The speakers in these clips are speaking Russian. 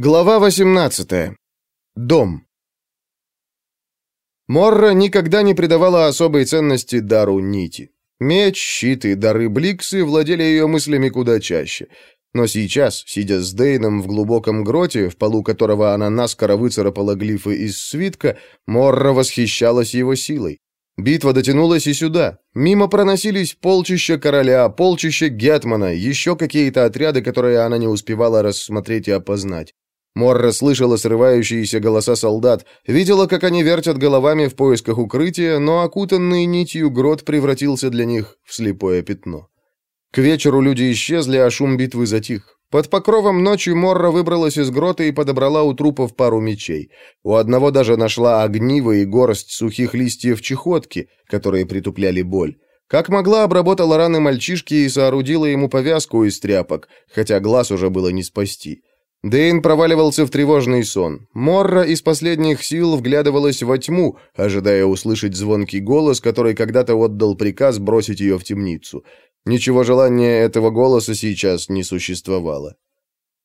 Глава 18. Дом. Морра никогда не придавала особой ценности дару нити. Меч, щит и дары Бликсы владели ее мыслями куда чаще. Но сейчас, сидя с Дейном в глубоком гроте, в полу которого она наскоро выцарапала глифы из свитка, Морра восхищалась его силой. Битва дотянулась и сюда. Мимо проносились полчища короля, полчища гетмана, еще какие-то отряды, которые она не успевала рассмотреть и опознать. Морра слышала срывающиеся голоса солдат, видела, как они вертят головами в поисках укрытия, но окутанный нитью грот превратился для них в слепое пятно. К вечеру люди исчезли, а шум битвы затих. Под покровом ночи Морра выбралась из грота и подобрала у трупов пару мечей. У одного даже нашла огниво и горсть сухих листьев чехотки, которые притупляли боль. Как могла, обработала раны мальчишки и соорудила ему повязку из тряпок, хотя глаз уже было не спасти. Дейн проваливался в тревожный сон. Морра из последних сил вглядывалась во тьму, ожидая услышать звонкий голос, который когда-то отдал приказ бросить ее в темницу. Ничего желания этого голоса сейчас не существовало.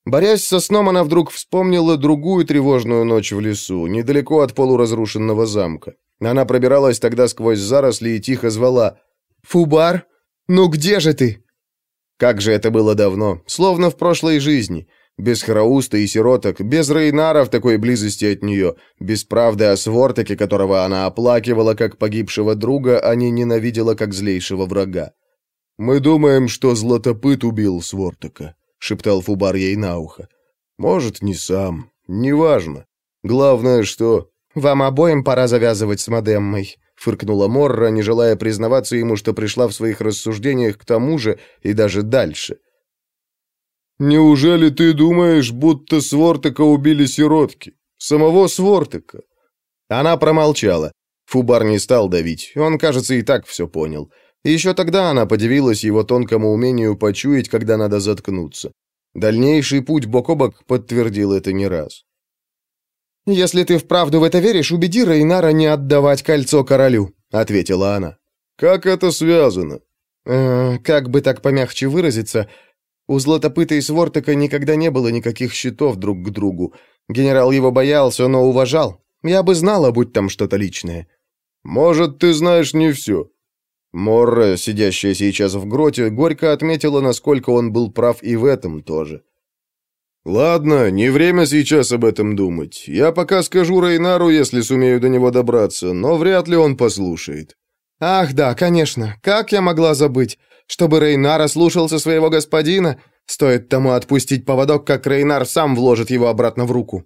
Борясь со сном, она вдруг вспомнила другую тревожную ночь в лесу, недалеко от полуразрушенного замка. Она пробиралась тогда сквозь заросли и тихо звала «Фубар, ну где же ты?» Как же это было давно, словно в прошлой жизни, без Храуста и сироток, без Рейнара в такой близости от нее, без правды о Свортаке, которого она оплакивала как погибшего друга, а не ненавидела как злейшего врага. «Мы думаем, что Златопыт убил Свортака», — шептал Фубар ей на ухо. «Может, не сам. Неважно. Главное, что...» «Вам обоим пора завязывать с Мадеммой», — фыркнула Морра, не желая признаваться ему, что пришла в своих рассуждениях к тому же и даже дальше. «Неужели ты думаешь, будто Свортака убили сиротки? Самого Свортака?» Она промолчала. Фубар не стал давить, он, кажется, и так все понял. Еще тогда она подивилась его тонкому умению почуять, когда надо заткнуться. Дальнейший путь бок о бок подтвердил это не раз. «Если ты вправду в это веришь, убеди Рейнара не отдавать кольцо королю», — ответила она. «Как это связано?» э, «Как бы так помягче выразиться, у Златопыта и Свортака никогда не было никаких счетов друг к другу. Генерал его боялся, но уважал. Я бы знала, будь там что-то личное». «Может, ты знаешь не все. Морра, сидящая сейчас в гроте, горько отметила, насколько он был прав и в этом тоже. «Ладно, не время сейчас об этом думать. Я пока скажу Рейнару, если сумею до него добраться, но вряд ли он послушает». «Ах, да, конечно. Как я могла забыть? Чтобы Рейнар слушался своего господина? Стоит тому отпустить поводок, как Рейнар сам вложит его обратно в руку».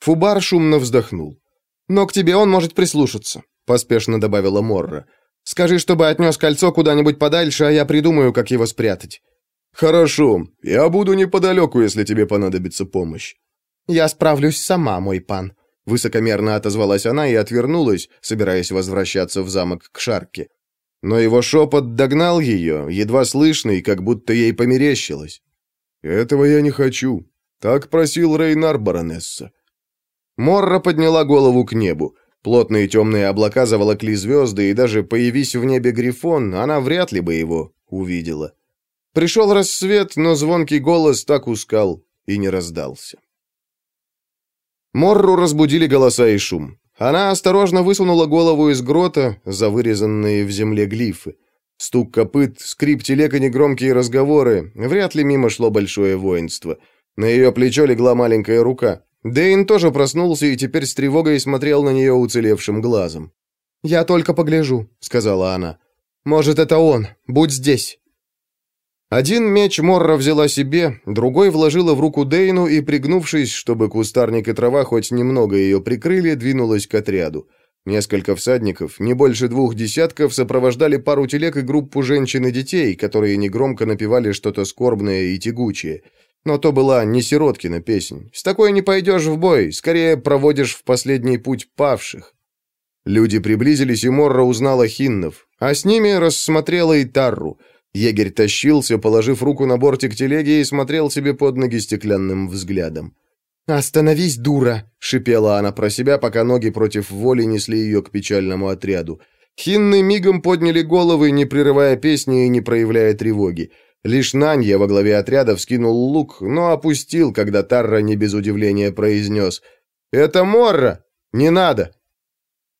Фубар шумно вздохнул. «Но к тебе он может прислушаться», — поспешно добавила Морра. Скажи, чтобы отнес кольцо куда-нибудь подальше, а я придумаю, как его спрятать». «Хорошо. Я буду неподалеку, если тебе понадобится помощь». «Я справлюсь сама, мой пан», — высокомерно отозвалась она и отвернулась, собираясь возвращаться в замок к Шарке. Но его шепот догнал ее, едва слышный, как будто ей померещилось. «Этого я не хочу. Так просил Рейнар, баронесса». Морра подняла голову к небу. Плотные темные облака заволокли звезды, и даже появись в небе Грифон, она вряд ли бы его увидела. Пришел рассвет, но звонкий голос так ускал и не раздался. Морру разбудили голоса и шум. Она осторожно высунула голову из грота за вырезанные в земле глифы. Стук копыт, скрип телег и негромкие разговоры. Вряд ли мимо шло большое воинство. На ее плечо легла маленькая рука. Дейн тоже проснулся и теперь с тревогой смотрел на нее уцелевшим глазом. «Я только погляжу», — сказала она. «Может, это он. Будь здесь». Один меч Морра взяла себе, другой вложила в руку Дейну и, пригнувшись, чтобы кустарник и трава хоть немного ее прикрыли, двинулась к отряду. Несколько всадников, не больше двух десятков, сопровождали пару телег и группу женщин и детей, которые негромко напевали что-то скорбное и тягучее. Но то была не сироткина песнь. С такой не пойдешь в бой, скорее проводишь в последний путь павших. Люди приблизились, и Морра узнала хиннов, а с ними рассмотрела и Тарру. Егерь тащился, положив руку на бортик телеги и смотрел себе под ноги стеклянным взглядом. «Остановись, дура!» — шипела она про себя, пока ноги против воли несли ее к печальному отряду. Хинны мигом подняли головы, не прерывая песни и не проявляя тревоги. Лишь Нанья во главе отряда вскинул лук, но опустил, когда Тарра не без удивления произнес «Это Морра! Не надо!»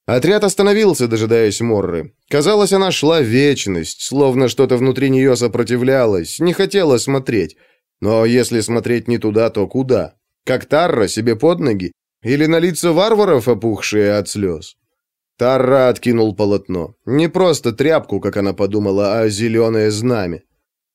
Отряд остановился, дожидаясь Морры. Казалось, она шла вечность, словно что-то внутри нее сопротивлялось, не хотела смотреть. Но если смотреть не туда, то куда? Как Тарра себе под ноги? Или на лица варваров, опухшие от слез? Тарра откинул полотно. Не просто тряпку, как она подумала, а зеленое знамя.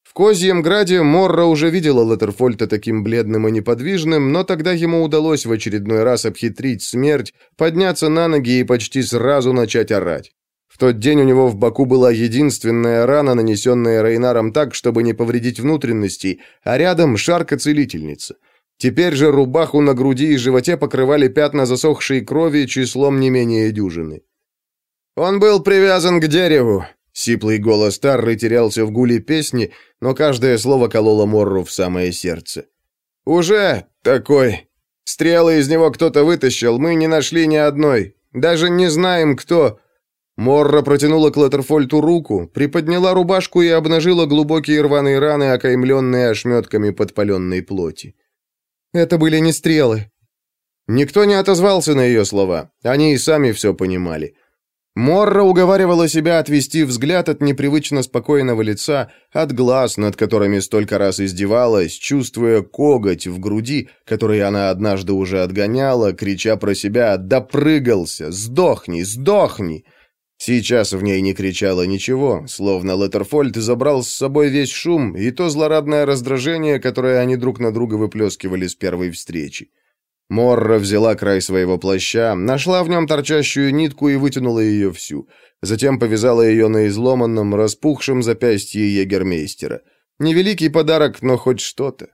В Козьем Граде Морра уже видела Латерфольта таким бледным и неподвижным, но тогда ему удалось в очередной раз обхитрить смерть, подняться на ноги и почти сразу начать орать. В тот день у него в боку была единственная рана, нанесенная Рейнаром так, чтобы не повредить внутренности, а рядом шарка-целительница. Теперь же рубаху на груди и животе покрывали пятна засохшей крови числом не менее дюжины. «Он был привязан к дереву», Сиплый голос Тарры терялся в гуле песни, но каждое слово кололо Морру в самое сердце. «Уже такой. Стрелы из него кто-то вытащил, мы не нашли ни одной. Даже не знаем, кто...» Морра протянула к Латерфольту руку, приподняла рубашку и обнажила глубокие рваные раны, окаймленные ошметками подпаленной плоти. «Это были не стрелы». Никто не отозвался на ее слова, они и сами все понимали. Морра уговаривала себя отвести взгляд от непривычно спокойного лица, от глаз, над которыми столько раз издевалась, чувствуя коготь в груди, который она однажды уже отгоняла, крича про себя «Допрыгался! Сдохни! Сдохни!» Сейчас в ней не кричало ничего, словно Леттерфольд забрал с собой весь шум и то злорадное раздражение, которое они друг на друга выплескивали с первой встречи. Морра взяла край своего плаща, нашла в нем торчащую нитку и вытянула ее всю. Затем повязала ее на изломанном, распухшем запястье егермейстера. Невеликий подарок, но хоть что-то.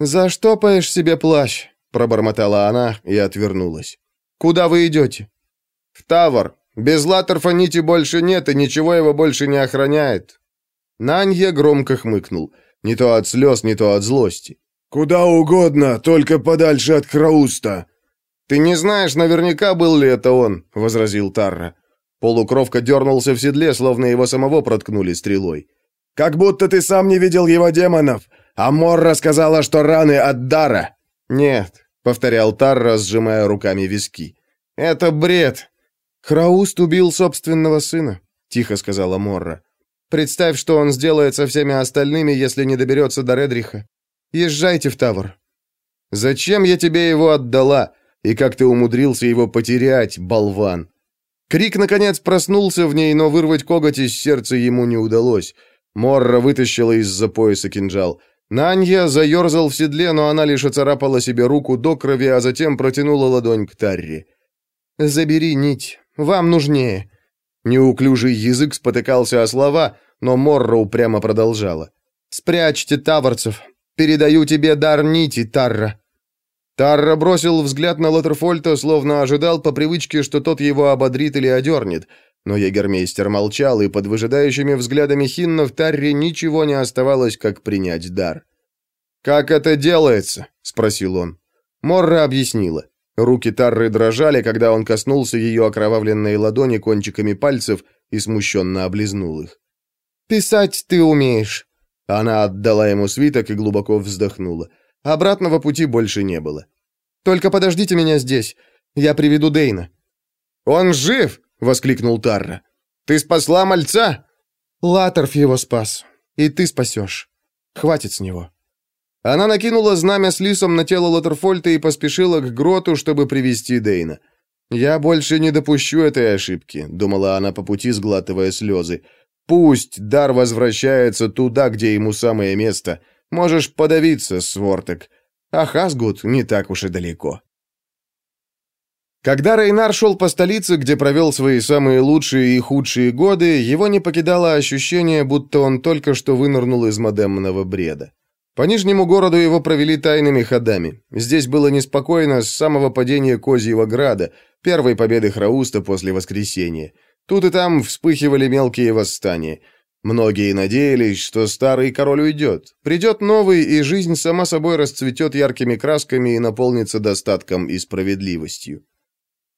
«Заштопаешь себе плащ», — пробормотала она и отвернулась. «Куда вы идете?» «В Тавр. Без Латерфа нити больше нет, и ничего его больше не охраняет». Нанья громко хмыкнул. Не то от слез, не то от злости. «Куда угодно, только подальше от Крауста». «Ты не знаешь наверняка, был ли это он», — возразил Тарра. Полукровка дернулся в седле, словно его самого проткнули стрелой. «Как будто ты сам не видел его демонов, а Морра сказала, что раны от дара». «Нет», — повторял Тарра, сжимая руками виски. «Это бред». «Крауст убил собственного сына», — тихо сказала Морра. «Представь, что он сделает со всеми остальными, если не доберется до Редриха. Езжайте в Тавр». «Зачем я тебе его отдала? И как ты умудрился его потерять, болван?» Крик, наконец, проснулся в ней, но вырвать коготь из сердца ему не удалось. Морра вытащила из-за пояса кинжал. Нанья заерзал в седле, но она лишь оцарапала себе руку до крови, а затем протянула ладонь к Тарри. «Забери нить, вам нужнее». Неуклюжий язык спотыкался о слова, но Морра упрямо продолжала. «Спрячьте таварцев, Передаю тебе дар нити, Тарра». Тарра бросил взгляд на Латерфольта, словно ожидал по привычке, что тот его ободрит или одернет. Но егермейстер молчал, и под выжидающими взглядами хиннов Тарре ничего не оставалось, как принять дар. «Как это делается?» — спросил он. Морра объяснила. Руки Тарры дрожали, когда он коснулся ее окровавленной ладони кончиками пальцев и смущенно облизнул их. «Писать ты умеешь», она отдала ему свиток и глубоко вздохнула. Обратного пути больше не было. «Только подождите меня здесь. Я приведу Дейна». «Он жив!» — воскликнул Тарра. «Ты спасла мальца?» «Латорф его спас. И ты спасешь. Хватит с него». Она накинула знамя с лисом на тело Латерфольта и поспешила к гроту, чтобы привести Дейна. «Я больше не допущу этой ошибки», — думала она по пути, сглатывая слезы. Пусть дар возвращается туда, где ему самое место. Можешь подавиться, Свортек. А Хасгут не так уж и далеко. Когда Рейнар шел по столице, где провел свои самые лучшие и худшие годы, его не покидало ощущение, будто он только что вынырнул из модемного бреда. По Нижнему городу его провели тайными ходами. Здесь было неспокойно с самого падения Козьего Града, первой победы Храуста после Воскресения. Тут и там вспыхивали мелкие восстания. Многие надеялись, что старый король уйдет. Придет новый, и жизнь сама собой расцветет яркими красками и наполнится достатком и справедливостью.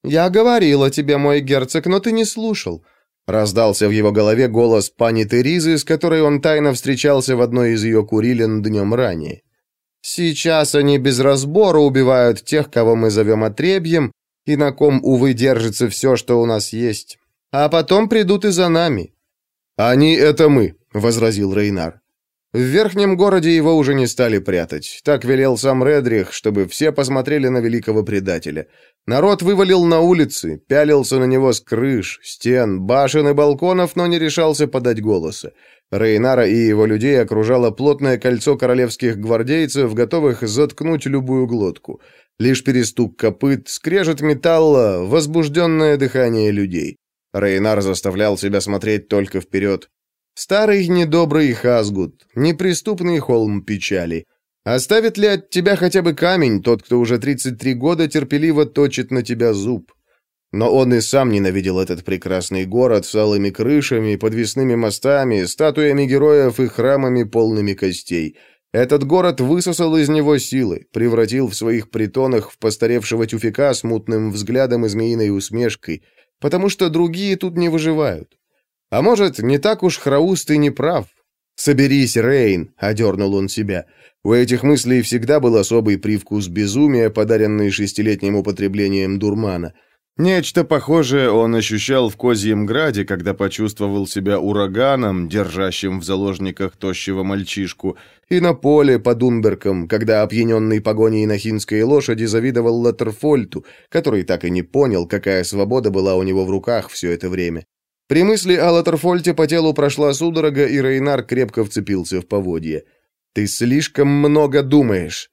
«Я говорила тебе, мой герцог, но ты не слушал. Раздался в его голове голос пани Теризы, с которой он тайно встречался в одной из ее курилин днем ранее. «Сейчас они без разбора убивают тех, кого мы зовем отребьем, и на ком, увы, держится все, что у нас есть. А потом придут и за нами». «Они — это мы», — возразил Рейнар. В верхнем городе его уже не стали прятать. Так велел сам Редрих, чтобы все посмотрели на великого предателя. Народ вывалил на улицы, пялился на него с крыш, стен, башен и балконов, но не решался подать голоса. Рейнара и его людей окружало плотное кольцо королевских гвардейцев, готовых заткнуть любую глотку. Лишь перестук копыт, скрежет металла, возбужденное дыхание людей. Рейнар заставлял себя смотреть только вперед. Старый недобрый Хазгут, неприступный холм печали. Оставит ли от тебя хотя бы камень тот, кто уже 33 года терпеливо точит на тебя зуб? Но он и сам ненавидел этот прекрасный город с алыми крышами, подвесными мостами, статуями героев и храмами, полными костей. Этот город высосал из него силы, превратил в своих притонах в постаревшего тюфика с мутным взглядом и змеиной усмешкой, потому что другие тут не выживают. А может, не так уж Храуст и не прав? «Соберись, Рейн», — одернул он себя. У этих мыслей всегда был особый привкус безумия, подаренный шестилетним употреблением дурмана. Нечто похожее он ощущал в Козьем Граде, когда почувствовал себя ураганом, держащим в заложниках тощего мальчишку, и на поле под Унберком, когда опьяненный погоней на хинской лошади завидовал Латерфольту, который так и не понял, какая свобода была у него в руках все это время. При мысли о Латерфольте по телу прошла судорога, и Рейнар крепко вцепился в поводье. «Ты слишком много думаешь».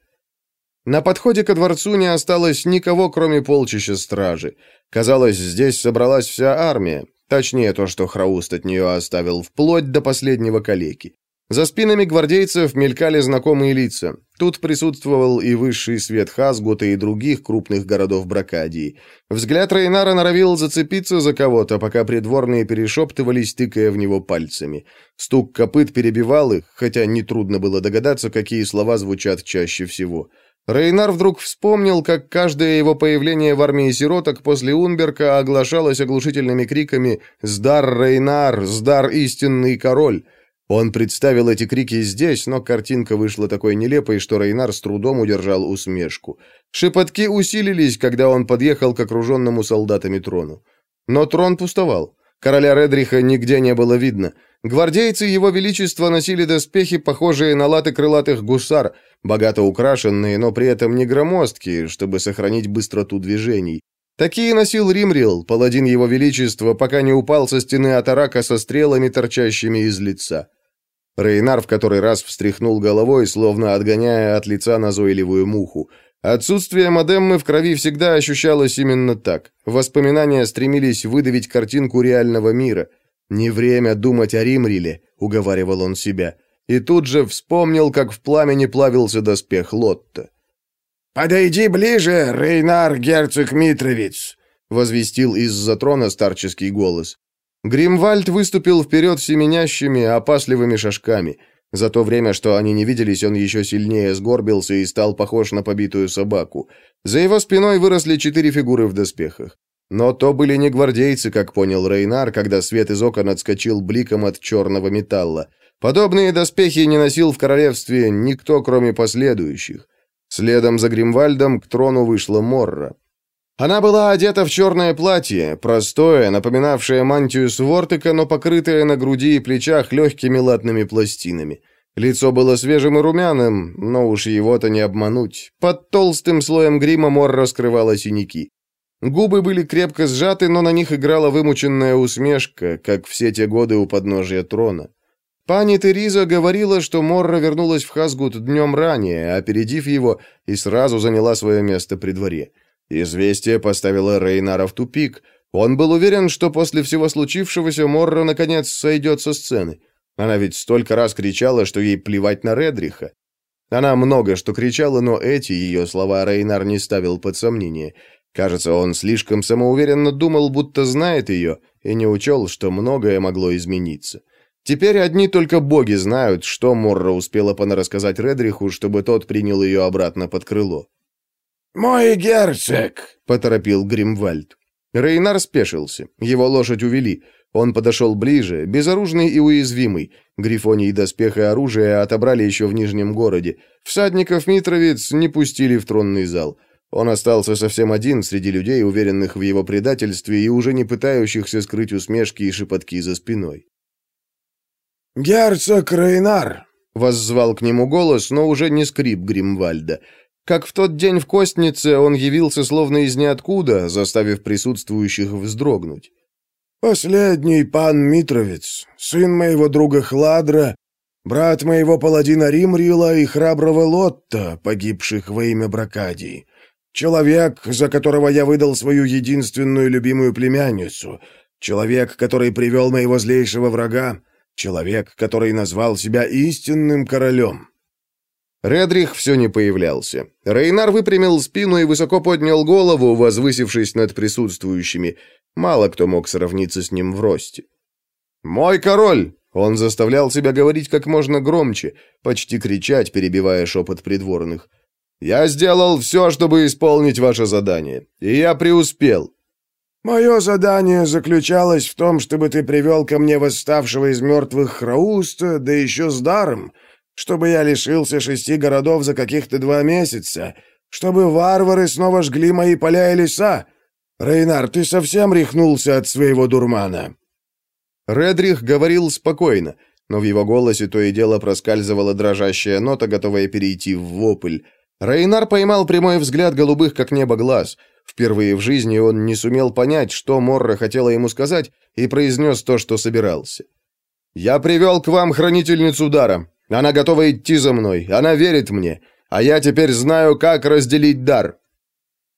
На подходе ко дворцу не осталось никого, кроме полчища стражи. Казалось, здесь собралась вся армия. Точнее, то, что Храуст от нее оставил, вплоть до последнего калеки. За спинами гвардейцев мелькали знакомые лица. Тут присутствовал и высший свет Хасгута и других крупных городов Бракадии. Взгляд Рейнара норовил зацепиться за кого-то, пока придворные перешептывались, тыкая в него пальцами. Стук копыт перебивал их, хотя нетрудно было догадаться, какие слова звучат чаще всего. Рейнар вдруг вспомнил, как каждое его появление в армии сироток после Унберка оглашалось оглушительными криками «Сдар, Рейнар! Сдар, истинный король!» Он представил эти крики здесь, но картинка вышла такой нелепой, что Рейнар с трудом удержал усмешку. Шепотки усилились, когда он подъехал к окруженному солдатами трону. Но трон пустовал. Короля Редриха нигде не было видно. Гвардейцы его величества носили доспехи, похожие на латы крылатых гусар, богато украшенные, но при этом не громоздкие, чтобы сохранить быстроту движений. Такие носил Римрил, паладин его величества, пока не упал со стены Атарака со стрелами, торчащими из лица. Рейнар в который раз встряхнул головой, словно отгоняя от лица назойливую муху. Отсутствие модеммы в крови всегда ощущалось именно так. Воспоминания стремились выдавить картинку реального мира. «Не время думать о Римриле», — уговаривал он себя. И тут же вспомнил, как в пламени плавился доспех Лотта. «Подойди ближе, Рейнар, герцог Митровиц», — возвестил из-за трона старческий голос. Гримвальд выступил вперед семенящими, опасливыми шажками. За то время, что они не виделись, он еще сильнее сгорбился и стал похож на побитую собаку. За его спиной выросли четыре фигуры в доспехах. Но то были не гвардейцы, как понял Рейнар, когда свет из окон отскочил бликом от черного металла. Подобные доспехи не носил в королевстве никто, кроме последующих. Следом за Гримвальдом к трону вышла Морра. Она была одета в черное платье, простое, напоминавшее мантию свортыка, но покрытое на груди и плечах легкими латными пластинами. Лицо было свежим и румяным, но уж его-то не обмануть. Под толстым слоем грима Мор раскрывала синяки. Губы были крепко сжаты, но на них играла вымученная усмешка, как все те годы у подножия трона. Пани Териза говорила, что Морра вернулась в Хасгут днем ранее, опередив его, и сразу заняла свое место при дворе. Известие поставило Рейнара в тупик. Он был уверен, что после всего случившегося Морра наконец сойдет со сцены. Она ведь столько раз кричала, что ей плевать на Редриха. Она много что кричала, но эти ее слова Рейнар не ставил под сомнение. Кажется, он слишком самоуверенно думал, будто знает ее, и не учел, что многое могло измениться. Теперь одни только боги знают, что Морра успела понарассказать Редриху, чтобы тот принял ее обратно под крыло. «Мой герцог!» — поторопил Гримвальд. Рейнар спешился. Его лошадь увели. Он подошел ближе, безоружный и уязвимый. Грифоний доспех и оружие отобрали еще в Нижнем городе. Всадников Митровец не пустили в тронный зал. Он остался совсем один среди людей, уверенных в его предательстве и уже не пытающихся скрыть усмешки и шепотки за спиной. «Герцог Рейнар!» — воззвал к нему голос, но уже не скрип Гримвальда. Как в тот день в Костнице он явился словно из ниоткуда, заставив присутствующих вздрогнуть. «Последний пан Митровец, сын моего друга Хладра, брат моего паладина Римрила и храброго Лотта, погибших во имя Бракадии. Человек, за которого я выдал свою единственную любимую племянницу. Человек, который привел моего злейшего врага. Человек, который назвал себя истинным королем. Редрих все не появлялся. Рейнар выпрямил спину и высоко поднял голову, возвысившись над присутствующими. Мало кто мог сравниться с ним в росте. «Мой король!» Он заставлял себя говорить как можно громче, почти кричать, перебивая шепот придворных. Я сделал все, чтобы исполнить ваше задание, и я преуспел». «Мое задание заключалось в том, чтобы ты привел ко мне восставшего из мертвых Храуста, да еще с даром, чтобы я лишился шести городов за каких-то два месяца, чтобы варвары снова жгли мои поля и леса. Рейнар, ты совсем рехнулся от своего дурмана». Редрих говорил спокойно, но в его голосе то и дело проскальзывала дрожащая нота, готовая перейти в вопль. Рейнар поймал прямой взгляд голубых, как небо, глаз. Впервые в жизни он не сумел понять, что Морра хотела ему сказать, и произнес то, что собирался. «Я привел к вам хранительницу дара. Она готова идти за мной. Она верит мне. А я теперь знаю, как разделить дар».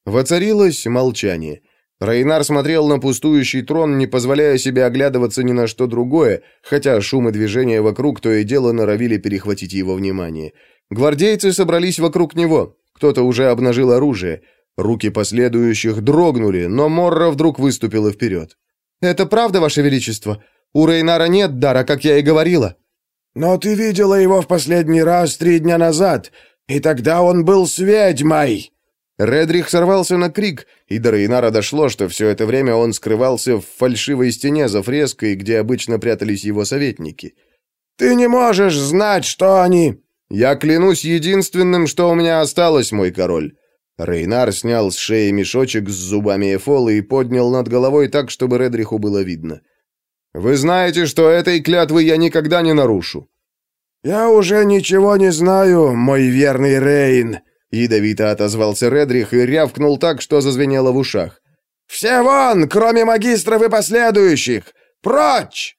Воцарилось молчание. Рейнар смотрел на пустующий трон, не позволяя себе оглядываться ни на что другое, хотя шум и движение вокруг то и дело норовили перехватить его внимание. Гвардейцы собрались вокруг него. Кто-то уже обнажил оружие. Руки последующих дрогнули, но Морра вдруг выступила вперед. «Это правда, Ваше Величество? У Рейнара нет дара, как я и говорила». «Но ты видела его в последний раз три дня назад, и тогда он был с ведьмой!» Редрих сорвался на крик, и до Рейнара дошло, что все это время он скрывался в фальшивой стене за фреской, где обычно прятались его советники. «Ты не можешь знать, что они...» «Я клянусь единственным, что у меня осталось, мой король». Рейнар снял с шеи мешочек с зубами Эфолы и поднял над головой так, чтобы Редриху было видно. «Вы знаете, что этой клятвы я никогда не нарушу». «Я уже ничего не знаю, мой верный Рейн», — ядовито отозвался Редрих и рявкнул так, что зазвенело в ушах. «Все вон, кроме магистров и последующих! Прочь!»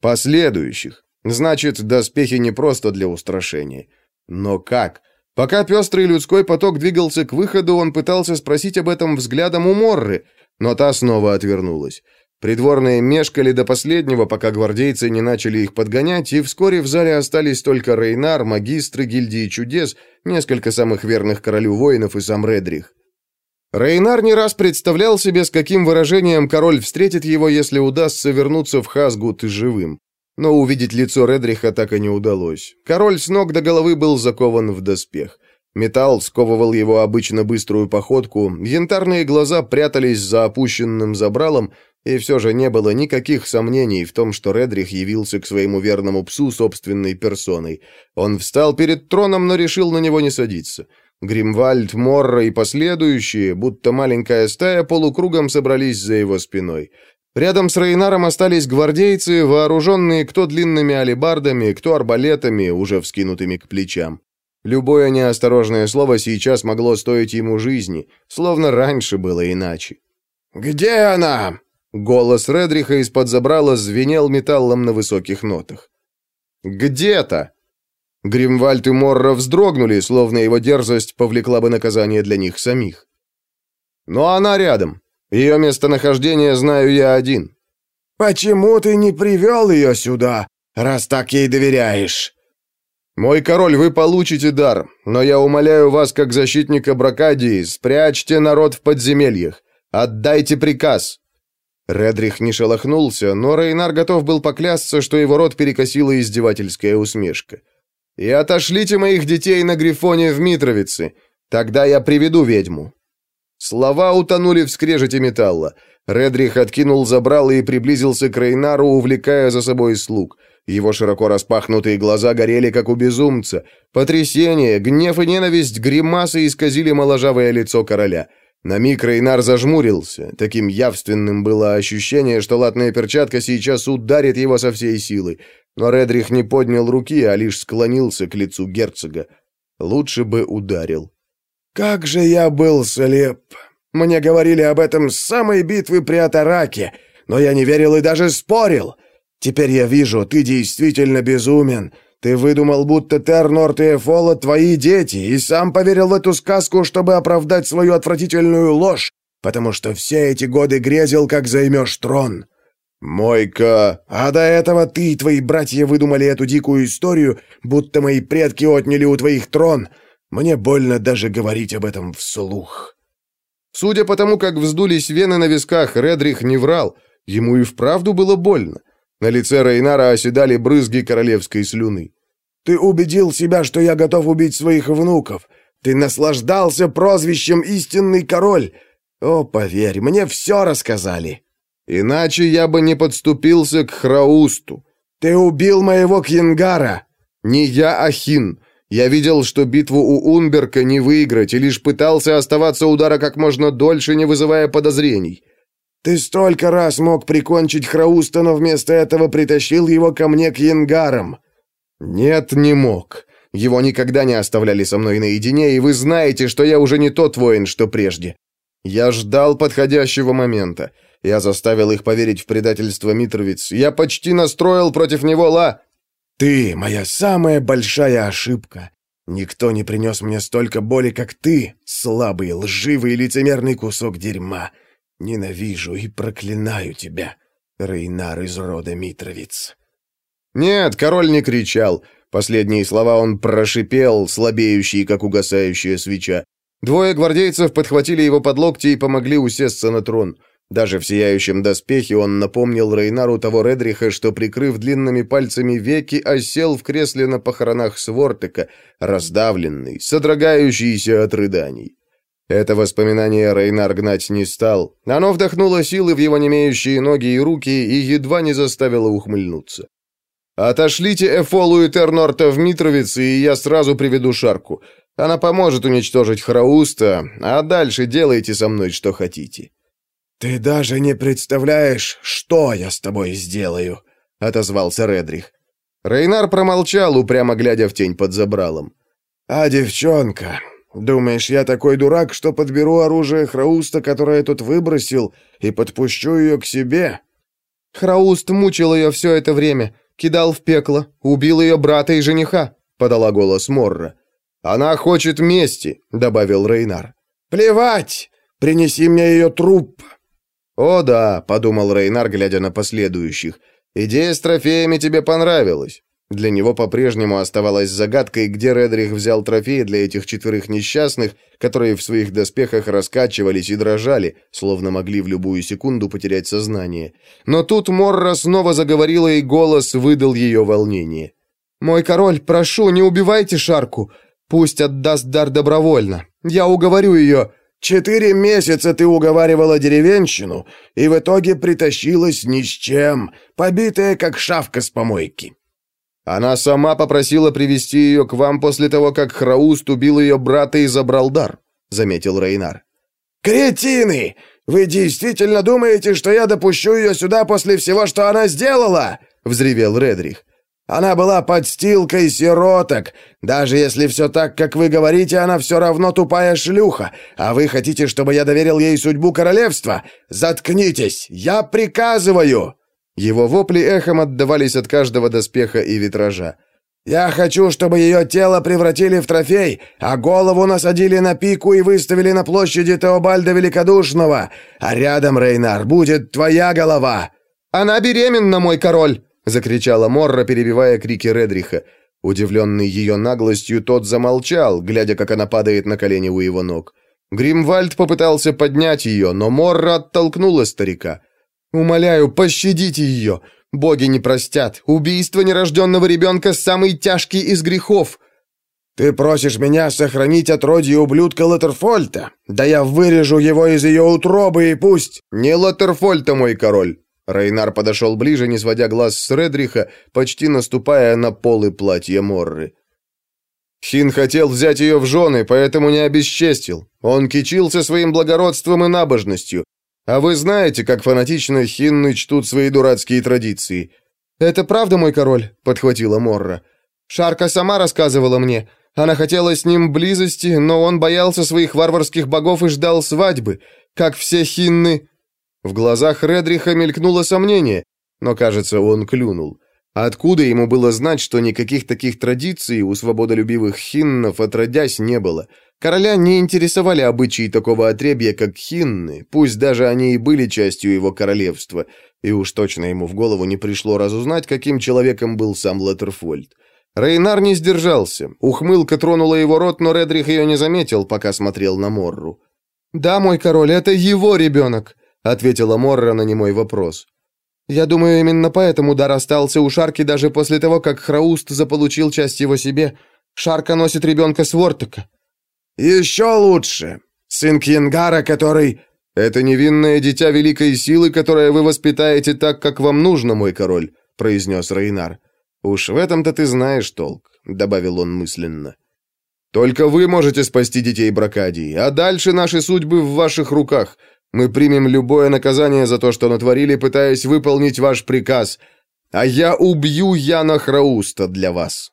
«Последующих. Значит, доспехи не просто для устрашения. Но как? Пока пестрый людской поток двигался к выходу, он пытался спросить об этом взглядом у Морры, но та снова отвернулась. Придворные мешкали до последнего, пока гвардейцы не начали их подгонять, и вскоре в зале остались только Рейнар, магистры гильдии чудес, несколько самых верных королю воинов и сам Редрих. Рейнар не раз представлял себе, с каким выражением король встретит его, если удастся вернуться в Хасгут живым. Но увидеть лицо Редриха так и не удалось. Король с ног до головы был закован в доспех. Металл сковывал его обычно быструю походку, янтарные глаза прятались за опущенным забралом, и все же не было никаких сомнений в том, что Редрих явился к своему верному псу собственной персоной. Он встал перед троном, но решил на него не садиться. Гримвальд, Морра и последующие, будто маленькая стая, полукругом собрались за его спиной. Рядом с Рейнаром остались гвардейцы, вооруженные кто длинными алебардами, кто арбалетами, уже вскинутыми к плечам. Любое неосторожное слово сейчас могло стоить ему жизни, словно раньше было иначе. «Где она?» Голос Редриха из-под забрала звенел металлом на высоких нотах. «Где-то!» Гримвальд и Морра вздрогнули, словно его дерзость повлекла бы наказание для них самих. «Но она рядом. Ее местонахождение знаю я один». «Почему ты не привел ее сюда, раз так ей доверяешь?» «Мой король, вы получите дар, но я умоляю вас, как защитника Бракадии, спрячьте народ в подземельях. Отдайте приказ». Редрих не шелохнулся, но Рейнар готов был поклясться, что его рот перекосила издевательская усмешка. «И отошлите моих детей на Грифоне в Митровице, тогда я приведу ведьму». Слова утонули в скрежете металла. Редрих откинул забрало и приблизился к Рейнару, увлекая за собой слуг. Его широко распахнутые глаза горели, как у безумца. Потрясение, гнев и ненависть гримасы исказили моложавое лицо короля. На миг Рейнар зажмурился. Таким явственным было ощущение, что латная перчатка сейчас ударит его со всей силы. Но Редрих не поднял руки, а лишь склонился к лицу герцога. Лучше бы ударил. «Как же я был слеп!» Мне говорили об этом с самой битвы при Атараке, но я не верил и даже спорил. Теперь я вижу, ты действительно безумен. Ты выдумал, будто Тернорт и Эфола твои дети, и сам поверил в эту сказку, чтобы оправдать свою отвратительную ложь, потому что все эти годы грезил, как займешь трон. Мойка, а до этого ты и твои братья выдумали эту дикую историю, будто мои предки отняли у твоих трон. Мне больно даже говорить об этом вслух. Судя по тому, как вздулись вены на висках, Редрих не врал. Ему и вправду было больно. На лице Рейнара оседали брызги королевской слюны. «Ты убедил себя, что я готов убить своих внуков. Ты наслаждался прозвищем «Истинный король». О, поверь, мне все рассказали». «Иначе я бы не подступился к Храусту». «Ты убил моего Кьянгара». «Не я, а Хин. Я видел, что битву у Унберка не выиграть, и лишь пытался оставаться удара как можно дольше, не вызывая подозрений. Ты столько раз мог прикончить Храуста, но вместо этого притащил его ко мне к янгарам. Нет, не мог. Его никогда не оставляли со мной наедине, и вы знаете, что я уже не тот воин, что прежде. Я ждал подходящего момента. Я заставил их поверить в предательство Митровиц. Я почти настроил против него ла... Ты — моя самая большая ошибка. Никто не принес мне столько боли, как ты, слабый, лживый лицемерный кусок дерьма. Ненавижу и проклинаю тебя, Рейнар из рода Митровиц». Нет, король не кричал. Последние слова он прошипел, слабеющие, как угасающая свеча. Двое гвардейцев подхватили его под локти и помогли усесться на трон. Даже в сияющем доспехе он напомнил Рейнару того Редриха, что, прикрыв длинными пальцами веки, осел в кресле на похоронах Свортека, раздавленный, содрогающийся от рыданий. Это воспоминание Рейнар гнать не стал. Оно вдохнуло силы в его немеющие ноги и руки и едва не заставило ухмыльнуться. «Отошлите Эфолу и Тернорта в Митровицы, и я сразу приведу Шарку. Она поможет уничтожить Храуста, а дальше делайте со мной что хотите». «Ты даже не представляешь, что я с тобой сделаю», — отозвался Редрих. Рейнар промолчал, упрямо глядя в тень под забралом. «А девчонка, думаешь, я такой дурак, что подберу оружие Храуста, которое тут выбросил, и подпущу ее к себе?» «Храуст мучил ее все это время, кидал в пекло, убил ее брата и жениха», — подала голос Морра. «Она хочет мести», — добавил Рейнар. «Плевать! Принеси мне ее труп!» «О да», — подумал Рейнар, глядя на последующих. «Идея с трофеями тебе понравилась». Для него по-прежнему оставалась загадкой, где Редрих взял трофеи для этих четверых несчастных, которые в своих доспехах раскачивались и дрожали, словно могли в любую секунду потерять сознание. Но тут Морра снова заговорила, и голос выдал ее волнение. «Мой король, прошу, не убивайте Шарку. Пусть отдаст дар добровольно. Я уговорю ее...» Четыре месяца ты уговаривала деревенщину, и в итоге притащилась ни с чем, побитая, как шавка с помойки». Она сама попросила привести ее к вам после того, как Храуст убил ее брата и забрал дар», — заметил Рейнар. «Кретины! Вы действительно думаете, что я допущу ее сюда после всего, что она сделала?» — взревел Редрих. Она была подстилкой сироток. Даже если все так, как вы говорите, она все равно тупая шлюха. А вы хотите, чтобы я доверил ей судьбу королевства? Заткнитесь! Я приказываю!» Его вопли эхом отдавались от каждого доспеха и витража. «Я хочу, чтобы ее тело превратили в трофей, а голову насадили на пику и выставили на площади Теобальда Великодушного, а рядом, Рейнар, будет твоя голова!» «Она беременна, мой король!» — закричала Морра, перебивая крики Редриха. Удивленный ее наглостью, тот замолчал, глядя, как она падает на колени у его ног. Гримвальд попытался поднять ее, но Морра оттолкнула старика. «Умоляю, пощадите ее! Боги не простят! Убийство нерожденного ребенка — самый тяжкий из грехов!» «Ты просишь меня сохранить отродье ублюдка Латерфольта? Да я вырежу его из ее утробы и пусть...» «Не Латерфольта, мой король!» Рейнар подошел ближе, не сводя глаз с Редриха, почти наступая на полы платья Морры. Хин хотел взять ее в жены, поэтому не обесчестил. Он кичился своим благородством и набожностью. А вы знаете, как фанатично хинны чтут свои дурацкие традиции. «Это правда, мой король?» — подхватила Морра. «Шарка сама рассказывала мне. Она хотела с ним близости, но он боялся своих варварских богов и ждал свадьбы, как все хинны. В глазах Редриха мелькнуло сомнение, но, кажется, он клюнул. Откуда ему было знать, что никаких таких традиций у свободолюбивых хиннов отродясь не было? Короля не интересовали обычаи такого отребья, как хинны, пусть даже они и были частью его королевства, и уж точно ему в голову не пришло разузнать, каким человеком был сам Леттерфольд. Рейнар не сдержался. Ухмылка тронула его рот, но Редрих ее не заметил, пока смотрел на Морру. «Да, мой король, это его ребенок», — ответила Морра на немой вопрос. «Я думаю, именно поэтому дар остался у Шарки даже после того, как Храуст заполучил часть его себе. Шарка носит ребенка с Вортака». «Еще лучше. Сын Кьянгара, который...» «Это невинное дитя великой силы, которое вы воспитаете так, как вам нужно, мой король», — произнес Рейнар. «Уж в этом-то ты знаешь толк», — добавил он мысленно. «Только вы можете спасти детей Бракадии, а дальше наши судьбы в ваших руках. Мы примем любое наказание за то, что натворили, пытаясь выполнить ваш приказ. А я убью Яна Храуста для вас».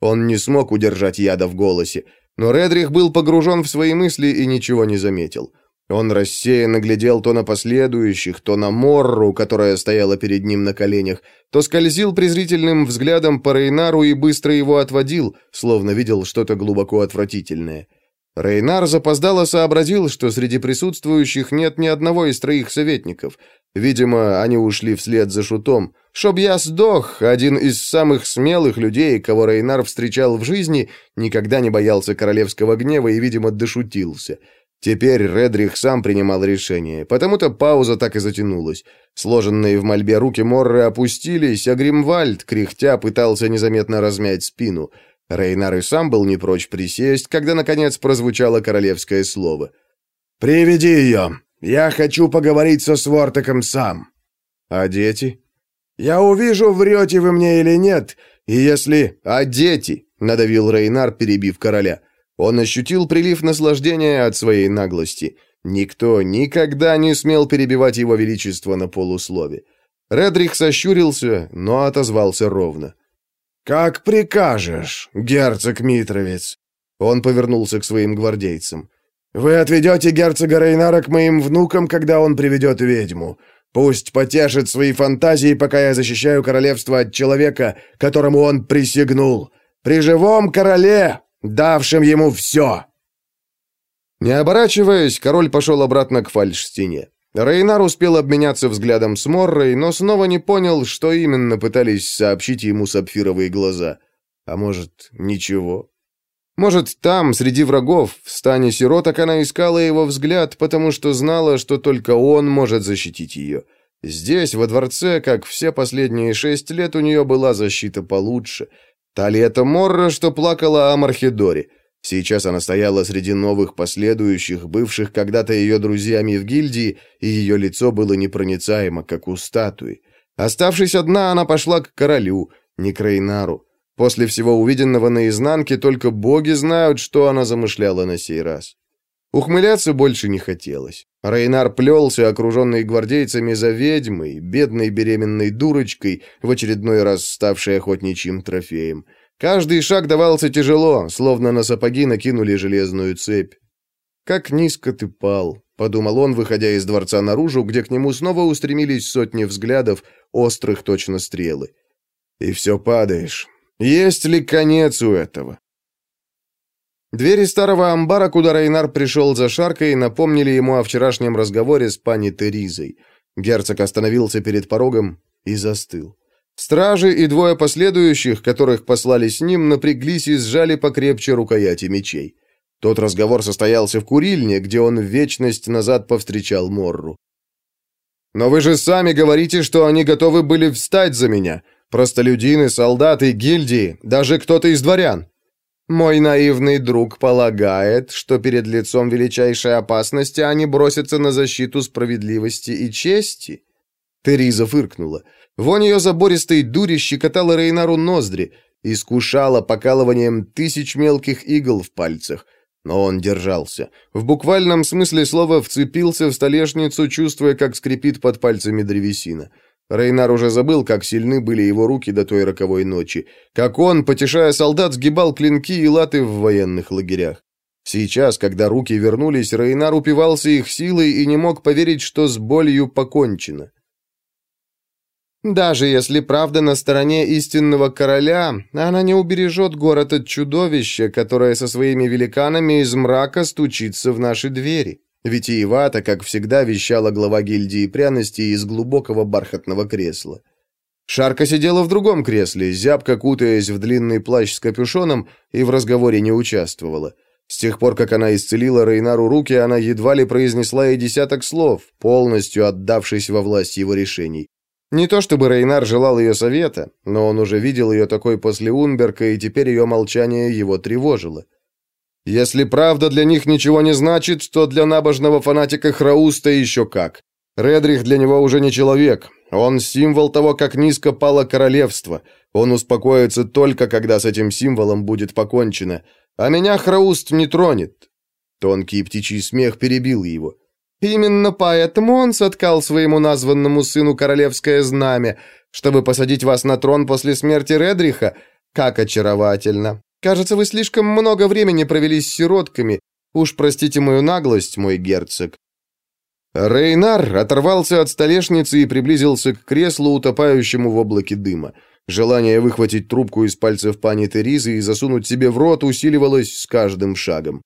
Он не смог удержать яда в голосе, но Редрих был погружен в свои мысли и ничего не заметил. Он рассеянно глядел то на последующих, то на Морру, которая стояла перед ним на коленях, то скользил презрительным взглядом по Рейнару и быстро его отводил, словно видел что-то глубоко отвратительное. Рейнар запоздало сообразил, что среди присутствующих нет ни одного из троих советников. Видимо, они ушли вслед за шутом. Шобья сдох, один из самых смелых людей, кого Рейнар встречал в жизни, никогда не боялся королевского гнева и, видимо, дошутился — Теперь Редрих сам принимал решение, потому-то пауза так и затянулась. Сложенные в мольбе руки Морры опустились, а Гримвальд, кряхтя, пытался незаметно размять спину. Рейнар и сам был не прочь присесть, когда, наконец, прозвучало королевское слово. «Приведи ее! Я хочу поговорить со Свортаком сам!» «А дети?» «Я увижу, врете вы мне или нет, и если...» «А дети?» — надавил Рейнар, перебив короля. Он ощутил прилив наслаждения от своей наглости. Никто никогда не смел перебивать его величество на полуслове. Редрих сощурился, но отозвался ровно. «Как прикажешь, герцог Митровец!» Он повернулся к своим гвардейцам. «Вы отведете герцога Рейнара к моим внукам, когда он приведет ведьму. Пусть потешит свои фантазии, пока я защищаю королевство от человека, которому он присягнул. При живом короле давшим ему все!» Не оборачиваясь, король пошел обратно к фальш-стене. Рейнар успел обменяться взглядом с Моррой, но снова не понял, что именно пытались сообщить ему сапфировые глаза. А может, ничего? Может, там, среди врагов, в стане сироток, она искала его взгляд, потому что знала, что только он может защитить ее. Здесь, во дворце, как все последние шесть лет, у нее была защита получше — Та ли это Морра, что плакала о Мархедоре? Сейчас она стояла среди новых последующих, бывших когда-то ее друзьями в гильдии, и ее лицо было непроницаемо, как у статуи. Оставшись одна, она пошла к королю, не к Рейнару. После всего увиденного наизнанке только боги знают, что она замышляла на сей раз. Ухмыляться больше не хотелось. Рейнар плелся, окруженный гвардейцами за ведьмой, бедной беременной дурочкой, в очередной раз ставшей охотничьим трофеем. Каждый шаг давался тяжело, словно на сапоги накинули железную цепь. «Как низко ты пал», — подумал он, выходя из дворца наружу, где к нему снова устремились сотни взглядов, острых точно стрелы. «И все падаешь. Есть ли конец у этого?» Двери старого амбара, куда Рейнар пришел за шаркой, напомнили ему о вчерашнем разговоре с пани Теризой. Герцог остановился перед порогом и застыл. Стражи и двое последующих, которых послали с ним, напряглись и сжали покрепче рукояти мечей. Тот разговор состоялся в курильне, где он вечность назад повстречал Морру. «Но вы же сами говорите, что они готовы были встать за меня. Простолюдины, солдаты, гильдии, даже кто-то из дворян». Мой наивный друг полагает, что перед лицом величайшей опасности они бросятся на защиту справедливости и чести. Тереза фыркнула. Вонь ее забористой дури щекотала Рейнару ноздри, искушала покалыванием тысяч мелких игл в пальцах. Но он держался. В буквальном смысле слова вцепился в столешницу, чувствуя, как скрипит под пальцами древесина. Рейнар уже забыл, как сильны были его руки до той роковой ночи. Как он, потешая солдат, сгибал клинки и латы в военных лагерях. Сейчас, когда руки вернулись, Рейнар упивался их силой и не мог поверить, что с болью покончено. Даже если правда на стороне истинного короля, она не убережет город от чудовища, которое со своими великанами из мрака стучится в наши двери. Витиевато, как всегда, вещала глава гильдии пряностей из глубокого бархатного кресла. Шарка сидела в другом кресле, зябко кутаясь в длинный плащ с капюшоном, и в разговоре не участвовала. С тех пор, как она исцелила Рейнару руки, она едва ли произнесла и десяток слов, полностью отдавшись во власть его решений. Не то чтобы Рейнар желал ее совета, но он уже видел ее такой после Унберка, и теперь ее молчание его тревожило. Если правда для них ничего не значит, то для набожного фанатика Храуста еще как. Редрих для него уже не человек. Он символ того, как низко пало королевство. Он успокоится только, когда с этим символом будет покончено. А меня Храуст не тронет. Тонкий птичий смех перебил его. Именно поэтому он соткал своему названному сыну королевское знамя, чтобы посадить вас на трон после смерти Редриха. Как очаровательно. Кажется, вы слишком много времени провели с сиротками. Уж простите мою наглость, мой герцог». Рейнар оторвался от столешницы и приблизился к креслу, утопающему в облаке дыма. Желание выхватить трубку из пальцев пани Теризы и засунуть себе в рот усиливалось с каждым шагом.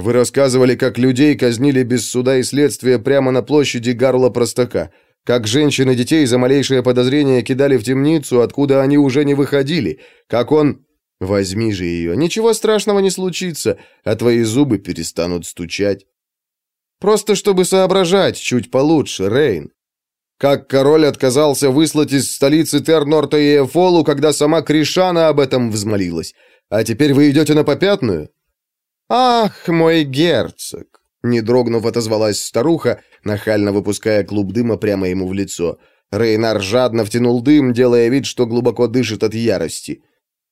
Вы рассказывали, как людей казнили без суда и следствия прямо на площади Гарла Простака, как женщин и детей за малейшее подозрение кидали в темницу, откуда они уже не выходили, как он... Возьми же ее, ничего страшного не случится, а твои зубы перестанут стучать. Просто чтобы соображать чуть получше, Рейн. Как король отказался выслать из столицы Тернорта и Эфолу, когда сама Кришана об этом взмолилась. А теперь вы идете на попятную? «Ах, мой герцог!» Не дрогнув, отозвалась старуха, нахально выпуская клуб дыма прямо ему в лицо. Рейнар жадно втянул дым, делая вид, что глубоко дышит от ярости.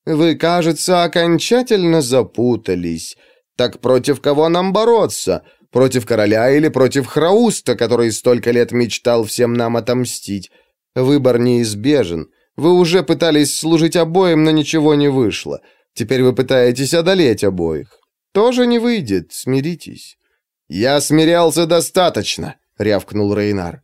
«Вы, кажется, окончательно запутались. Так против кого нам бороться? Против короля или против Храуста, который столько лет мечтал всем нам отомстить? Выбор неизбежен. Вы уже пытались служить обоим, но ничего не вышло. Теперь вы пытаетесь одолеть обоих. Тоже не выйдет, смиритесь. Я смирялся достаточно, рявкнул Рейнар.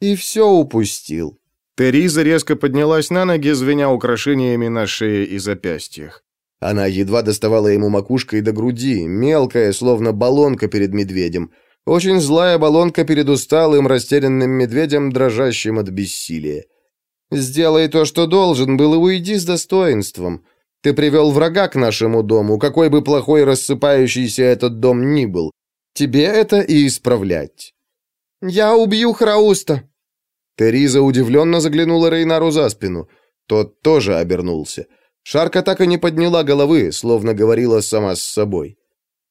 И все упустил. Териза резко поднялась на ноги, звеня украшениями на шее и запястьях. Она едва доставала ему макушкой до груди, мелкая, словно баллонка перед медведем. Очень злая баллонка перед усталым, растерянным медведем, дрожащим от бессилия. «Сделай то, что должен был, и уйди с достоинством. Ты привел врага к нашему дому, какой бы плохой рассыпающийся этот дом ни был. Тебе это и исправлять». «Я убью Храуста!» Териза удивленно заглянула Рейнару за спину. Тот тоже обернулся. Шарка так и не подняла головы, словно говорила сама с собой.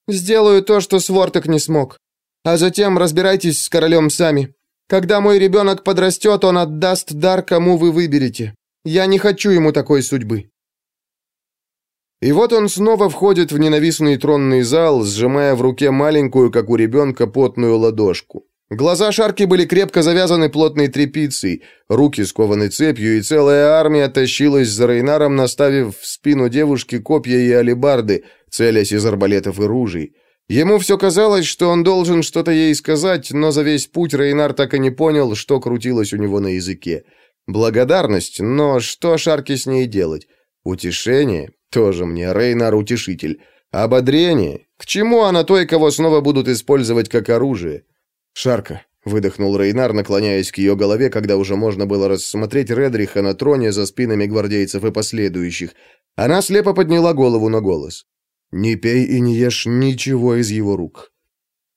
«Сделаю то, что Сворток не смог. А затем разбирайтесь с королем сами. Когда мой ребенок подрастет, он отдаст дар, кому вы выберете. Я не хочу ему такой судьбы». И вот он снова входит в ненавистный тронный зал, сжимая в руке маленькую, как у ребенка, потную ладошку. Глаза Шарки были крепко завязаны плотной тряпицей, руки скованы цепью, и целая армия тащилась за Рейнаром, наставив в спину девушки копья и алебарды, целясь из арбалетов и ружей. Ему все казалось, что он должен что-то ей сказать, но за весь путь Рейнар так и не понял, что крутилось у него на языке. Благодарность, но что Шарке с ней делать? Утешение? Тоже мне Рейнар-утешитель. Ободрение? К чему она той, кого снова будут использовать как оружие? Шарка, выдохнул Рейнар, наклоняясь к ее голове, когда уже можно было рассмотреть Редриха на троне за спинами гвардейцев и последующих. Она слепо подняла голову на голос. «Не пей и не ешь ничего из его рук».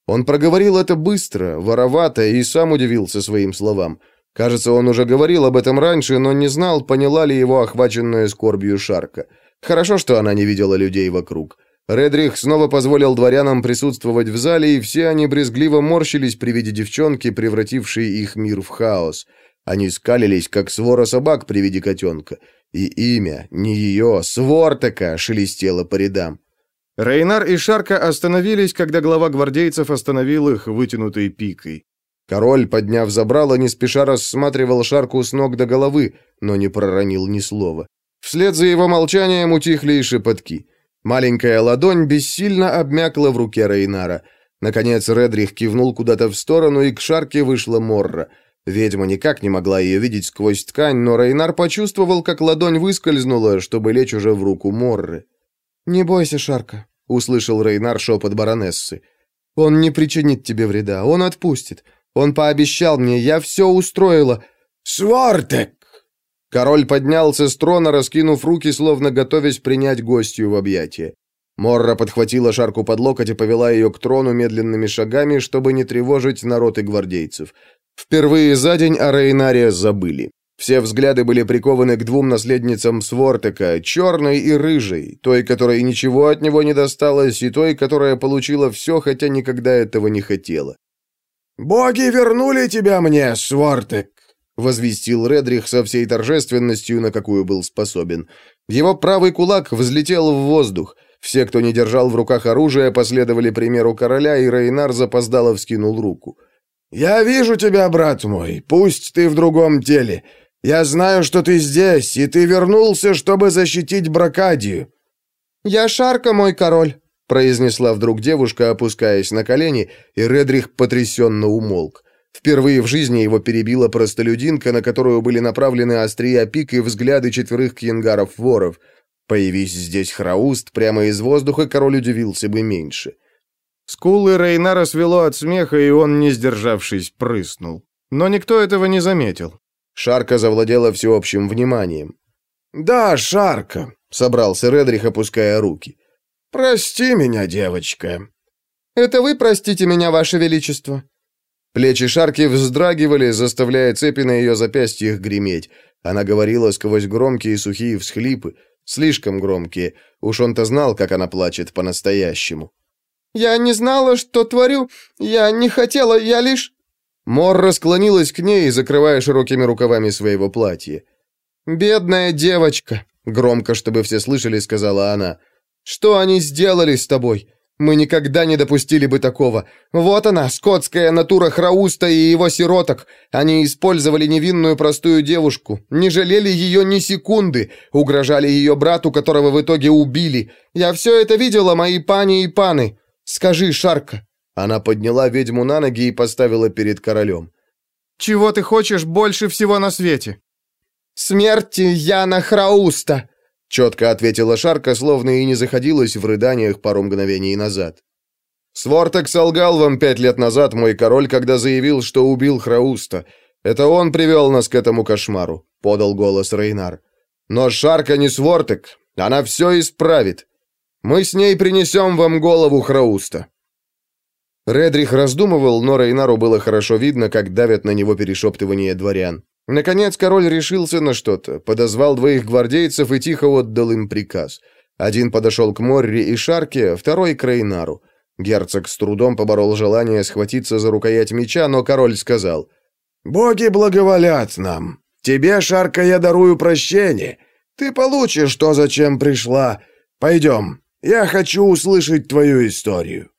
Он проговорил это быстро, воровато, и сам удивился своим словам. Кажется, он уже говорил об этом раньше, но не знал, поняла ли его охваченная скорбью Шарка. Хорошо, что она не видела людей вокруг. Редрих снова позволил дворянам присутствовать в зале, и все они брезгливо морщились при виде девчонки, превратившей их мир в хаос. Они скалились, как свора собак при виде котенка. И имя, не ее, Свортека, шелестело по рядам. Рейнар и Шарка остановились, когда глава гвардейцев остановил их вытянутой пикой. Король, подняв забрало, не спеша рассматривал Шарку с ног до головы, но не проронил ни слова. Вслед за его молчанием утихли и шепотки. Маленькая ладонь бессильно обмякла в руке Рейнара. Наконец Редрих кивнул куда-то в сторону, и к Шарке вышла Морра. Ведьма никак не могла ее видеть сквозь ткань, но Рейнар почувствовал, как ладонь выскользнула, чтобы лечь уже в руку Морры. «Не бойся, Шарка», — услышал Рейнар шепот баронессы. «Он не причинит тебе вреда, он отпустит. Он пообещал мне, я все устроила». «Свартек!» Король поднялся с трона, раскинув руки, словно готовясь принять гостью в объятия. Морра подхватила шарку под локоть и повела ее к трону медленными шагами, чтобы не тревожить народ и гвардейцев. Впервые за день о Рейнаре забыли. Все взгляды были прикованы к двум наследницам Свортека, черной и рыжей, той, которой ничего от него не досталось, и той, которая получила все, хотя никогда этого не хотела. «Боги вернули тебя мне, Свортек!» Возвестил Редрих со всей торжественностью, на какую был способен. Его правый кулак взлетел в воздух. Все, кто не держал в руках оружие, последовали примеру короля, и Рейнар запоздало вскинул руку. «Я вижу тебя, брат мой, пусть ты в другом теле. Я знаю, что ты здесь, и ты вернулся, чтобы защитить Бракадию». «Я Шарка, мой король», — произнесла вдруг девушка, опускаясь на колени, и Редрих потрясенно умолк. Впервые в жизни его перебила простолюдинка, на которую были направлены острия пик и взгляды четверых кьянгаров-воров. Появись здесь Храуст, прямо из воздуха король удивился бы меньше. Скулы Рейнара свело от смеха, и он, не сдержавшись, прыснул. Но никто этого не заметил. Шарка завладела всеобщим вниманием. «Да, Шарка», — собрался Редрих, опуская руки. «Прости меня, девочка». «Это вы простите меня, ваше величество?» Плечи Шарки вздрагивали, заставляя цепи на ее запястьях греметь. Она говорила сквозь громкие сухие всхлипы, слишком громкие. Уж он-то знал, как она плачет по-настоящему. «Я не знала, что творю. Я не хотела, я лишь...» Морра склонилась к ней, закрывая широкими рукавами своего платья. «Бедная девочка», — громко, чтобы все слышали, сказала она. «Что они сделали с тобой? Мы никогда не допустили бы такого. Вот она, скотская натура Храуста и его сироток. Они использовали невинную простую девушку, не жалели ее ни секунды, угрожали ее брату, которого в итоге убили. Я все это видела, мои пани и паны. Скажи, Шарка». Она подняла ведьму на ноги и поставила перед королем. «Чего ты хочешь больше всего на свете?» «Смерти Яна Храуста!» Четко ответила Шарка, словно и не заходилась в рыданиях пару мгновений назад. «Свортек солгал вам пять лет назад, мой король, когда заявил, что убил Храуста. Это он привел нас к этому кошмару», — подал голос Рейнар. «Но Шарка не Свортек, она все исправит. Мы с ней принесем вам голову Храуста». Редрих раздумывал, но Рейнару было хорошо видно, как давят на него перешептывания дворян. Наконец король решился на что-то, подозвал двоих гвардейцев и тихо отдал им приказ. Один подошел к Морри и Шарке, второй к Рейнару. Герцог с трудом поборол желание схватиться за рукоять меча, но король сказал, «Боги благоволят нам. Тебе, Шарка, я дарую прощение. Ты получишь то, зачем пришла. Пойдем, я хочу услышать твою историю».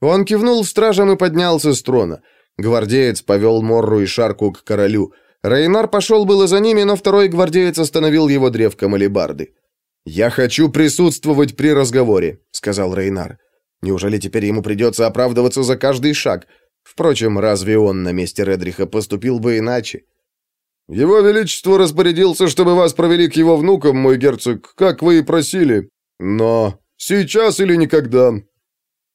Он кивнул стражам и поднялся с трона. Гвардеец повел Морру и Шарку к королю. Рейнар пошел было за ними, но второй гвардеец остановил его древком алебарды. «Я хочу присутствовать при разговоре», — сказал Рейнар. «Неужели теперь ему придется оправдываться за каждый шаг? Впрочем, разве он на месте Редриха поступил бы иначе?» «Его Величество распорядился, чтобы вас провели к его внукам, мой герцог, как вы и просили. Но сейчас или никогда.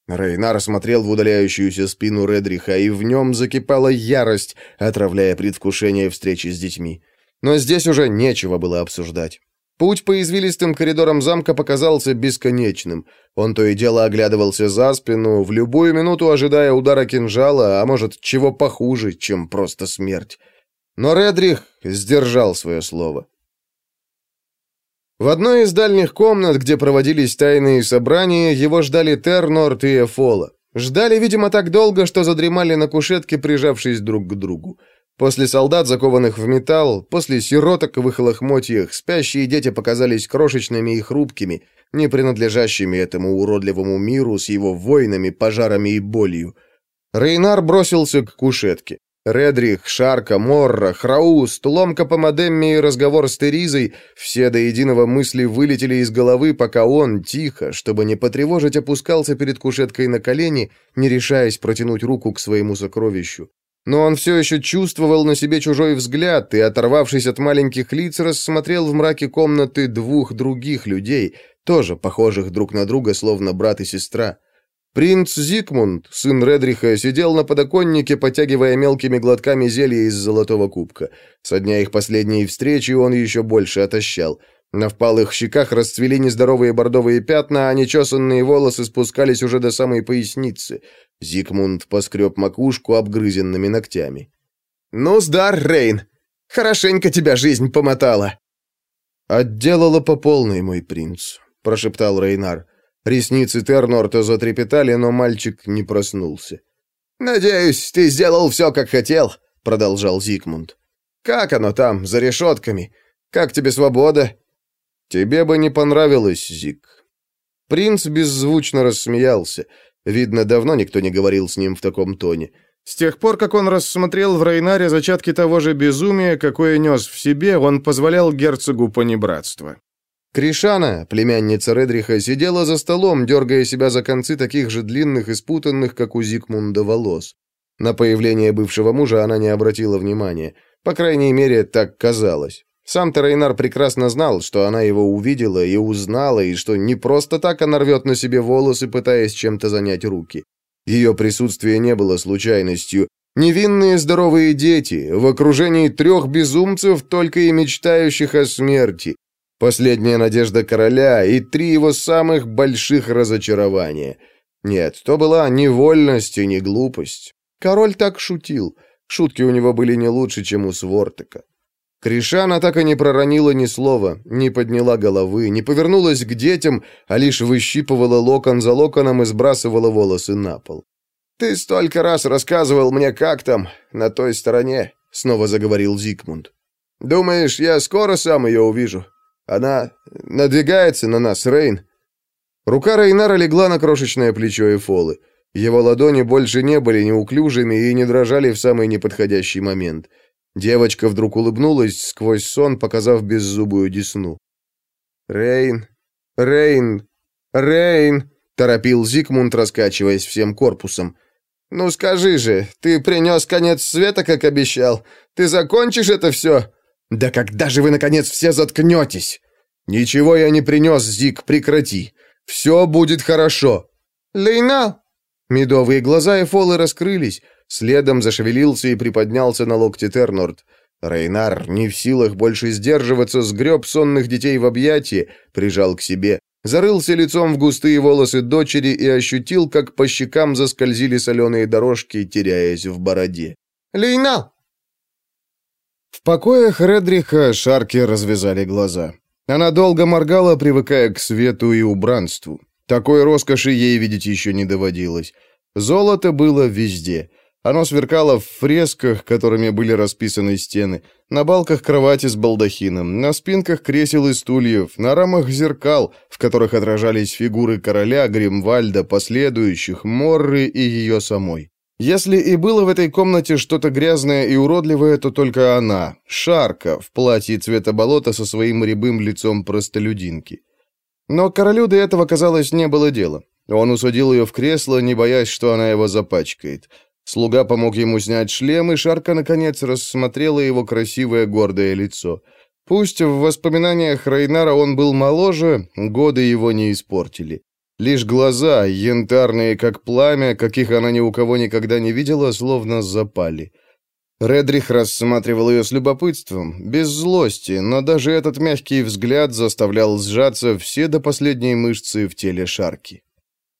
Рейнар смотрел в удаляющуюся спину Редриха, и в нем закипала ярость, отравляя предвкушение встречи с детьми. Но здесь уже нечего было обсуждать. Путь по извилистым коридорам замка показался бесконечным. Он то и дело оглядывался за спину, в любую минуту ожидая удара кинжала, а может, чего похуже, чем просто смерть. Но Редрих сдержал свое слово. В одной из дальних комнат, где проводились тайные собрания, его ждали Тернорт и Эфола. Ждали, видимо, так долго, что задремали на кушетке, прижавшись друг к другу. После солдат, закованных в металл, после сироток в их лохмотьях, спящие дети показались крошечными и хрупкими, не принадлежащими этому уродливому миру с его войнами, пожарами и болью. Рейнар бросился к кушетке. Редрих, Шарка, Морра, Храуст, ломка по модемме и разговор с Теризой — все до единого мысли вылетели из головы, пока он, тихо, чтобы не потревожить, опускался перед кушеткой на колени, не решаясь протянуть руку к своему сокровищу. Но он все еще чувствовал на себе чужой взгляд и, оторвавшись от маленьких лиц, рассмотрел в мраке комнаты двух других людей, тоже похожих друг на друга, словно брат и сестра. Принц Зигмунд, сын Редриха, сидел на подоконнике, потягивая мелкими глотками зелья из золотого кубка. Со дня их последней встречи он еще больше отощал. На впалых щеках расцвели нездоровые бордовые пятна, а нечесанные волосы спускались уже до самой поясницы. Зигмунд поскреб макушку обгрызенными ногтями. «Ну, сдар, Рейн! Хорошенько тебя жизнь помотала!» «Отделала по полной, мой принц», — прошептал Рейнар. Ресницы Тернорта затрепетали, но мальчик не проснулся. «Надеюсь, ты сделал все, как хотел», — продолжал Зигмунд. «Как оно там, за решетками? Как тебе свобода?» «Тебе бы не понравилось, Зиг». Принц беззвучно рассмеялся. Видно, давно никто не говорил с ним в таком тоне. С тех пор, как он рассмотрел в Рейнаре зачатки того же безумия, какое нес в себе, он позволял герцогу понебратства. Кришана, племянница Редриха, сидела за столом, дергая себя за концы таких же длинных и спутанных, как у Зигмунда, волос. На появление бывшего мужа она не обратила внимания. По крайней мере, так казалось. Сам-то прекрасно знал, что она его увидела и узнала, и что не просто так она рвет на себе волосы, пытаясь чем-то занять руки. Ее присутствие не было случайностью. Невинные здоровые дети, в окружении трех безумцев, только и мечтающих о смерти. Последняя надежда короля и три его самых больших разочарования. Нет, то была не вольность и не глупость. Король так шутил. Шутки у него были не лучше, чем у Свортека. Кришана так и не проронила ни слова, не подняла головы, не повернулась к детям, а лишь выщипывала локон за локоном и сбрасывала волосы на пол. «Ты столько раз рассказывал мне, как там, на той стороне», — снова заговорил Зигмунд. «Думаешь, я скоро сам ее увижу? Она надвигается на нас, Рейн». Рука Рейнара легла на крошечное плечо Эфолы. Его ладони больше не были неуклюжими и не дрожали в самый неподходящий момент — Девочка вдруг улыбнулась сквозь сон, показав беззубую десну. «Рейн! Рейн! Рейн!» — торопил Зигмунд, раскачиваясь всем корпусом. «Ну скажи же, ты принес конец света, как обещал? Ты закончишь это все?» «Да когда же вы, наконец, все заткнетесь?» «Ничего я не принес, Зиг, прекрати. Все будет хорошо». «Лейна!» Медовые глаза Эфолы раскрылись, Следом зашевелился и приподнялся на локте Тернорд. Рейнар, не в силах больше сдерживаться, сгреб сонных детей в объятия, прижал к себе, зарылся лицом в густые волосы дочери и ощутил, как по щекам заскользили соленые дорожки, теряясь в бороде. «Лейна!» В покоях Редриха Шарки развязали глаза. Она долго моргала, привыкая к свету и убранству. Такой роскоши ей видеть еще не доводилось. Золото было везде. Оно сверкало в фресках, которыми были расписаны стены, на балках кровати с балдахином, на спинках кресел и стульев, на рамах зеркал, в которых отражались фигуры короля, Гримвальда, последующих, Морры и ее самой. Если и было в этой комнате что-то грязное и уродливое, то только она, Шарка, в платье цвета болота со своим рябым лицом простолюдинки. Но королю до этого, казалось, не было дела. Он усадил ее в кресло, не боясь, что она его запачкает. Слуга помог ему снять шлем, и Шарка, наконец, рассмотрела его красивое гордое лицо. Пусть в воспоминаниях Рейнара он был моложе, годы его не испортили. Лишь глаза, янтарные как пламя, каких она ни у кого никогда не видела, словно запали. Редрих рассматривал ее с любопытством, без злости, но даже этот мягкий взгляд заставлял сжаться все до последней мышцы в теле Шарки.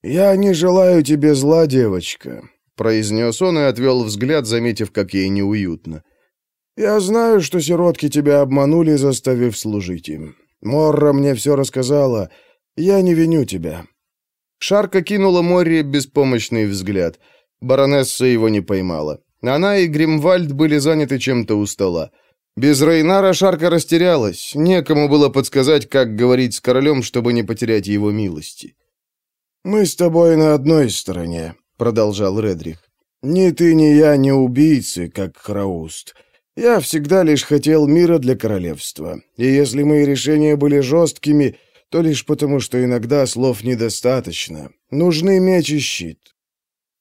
«Я не желаю тебе зла, девочка произнес он и отвел взгляд, заметив, как ей неуютно. «Я знаю, что сиротки тебя обманули, заставив служить им. Морра мне все рассказала. Я не виню тебя». Шарка кинула Морре беспомощный взгляд. Баронесса его не поймала. Она и Гримвальд были заняты чем-то у стола. Без Рейнара Шарка растерялась. Некому было подсказать, как говорить с королем, чтобы не потерять его милости. «Мы с тобой на одной стороне», — продолжал Редрих. «Ни ты, ни я не убийцы, как Храуст. Я всегда лишь хотел мира для королевства. И если мои решения были жесткими, то лишь потому, что иногда слов недостаточно. Нужны меч и щит».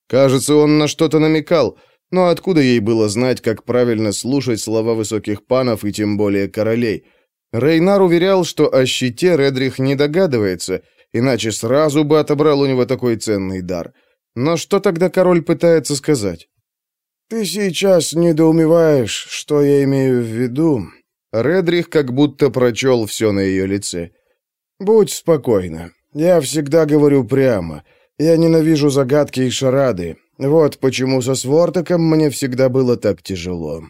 Кажется, он на что-то намекал, но откуда ей было знать, как правильно слушать слова высоких панов и тем более королей? Рейнар уверял, что о щите Редрих не догадывается, иначе сразу бы отобрал у него такой ценный дар. Но что тогда король пытается сказать? «Ты сейчас недоумеваешь, что я имею в виду?» Редрих как будто прочел все на ее лице. «Будь спокойна. Я всегда говорю прямо. Я ненавижу загадки и шарады. Вот почему со Свортаком мне всегда было так тяжело».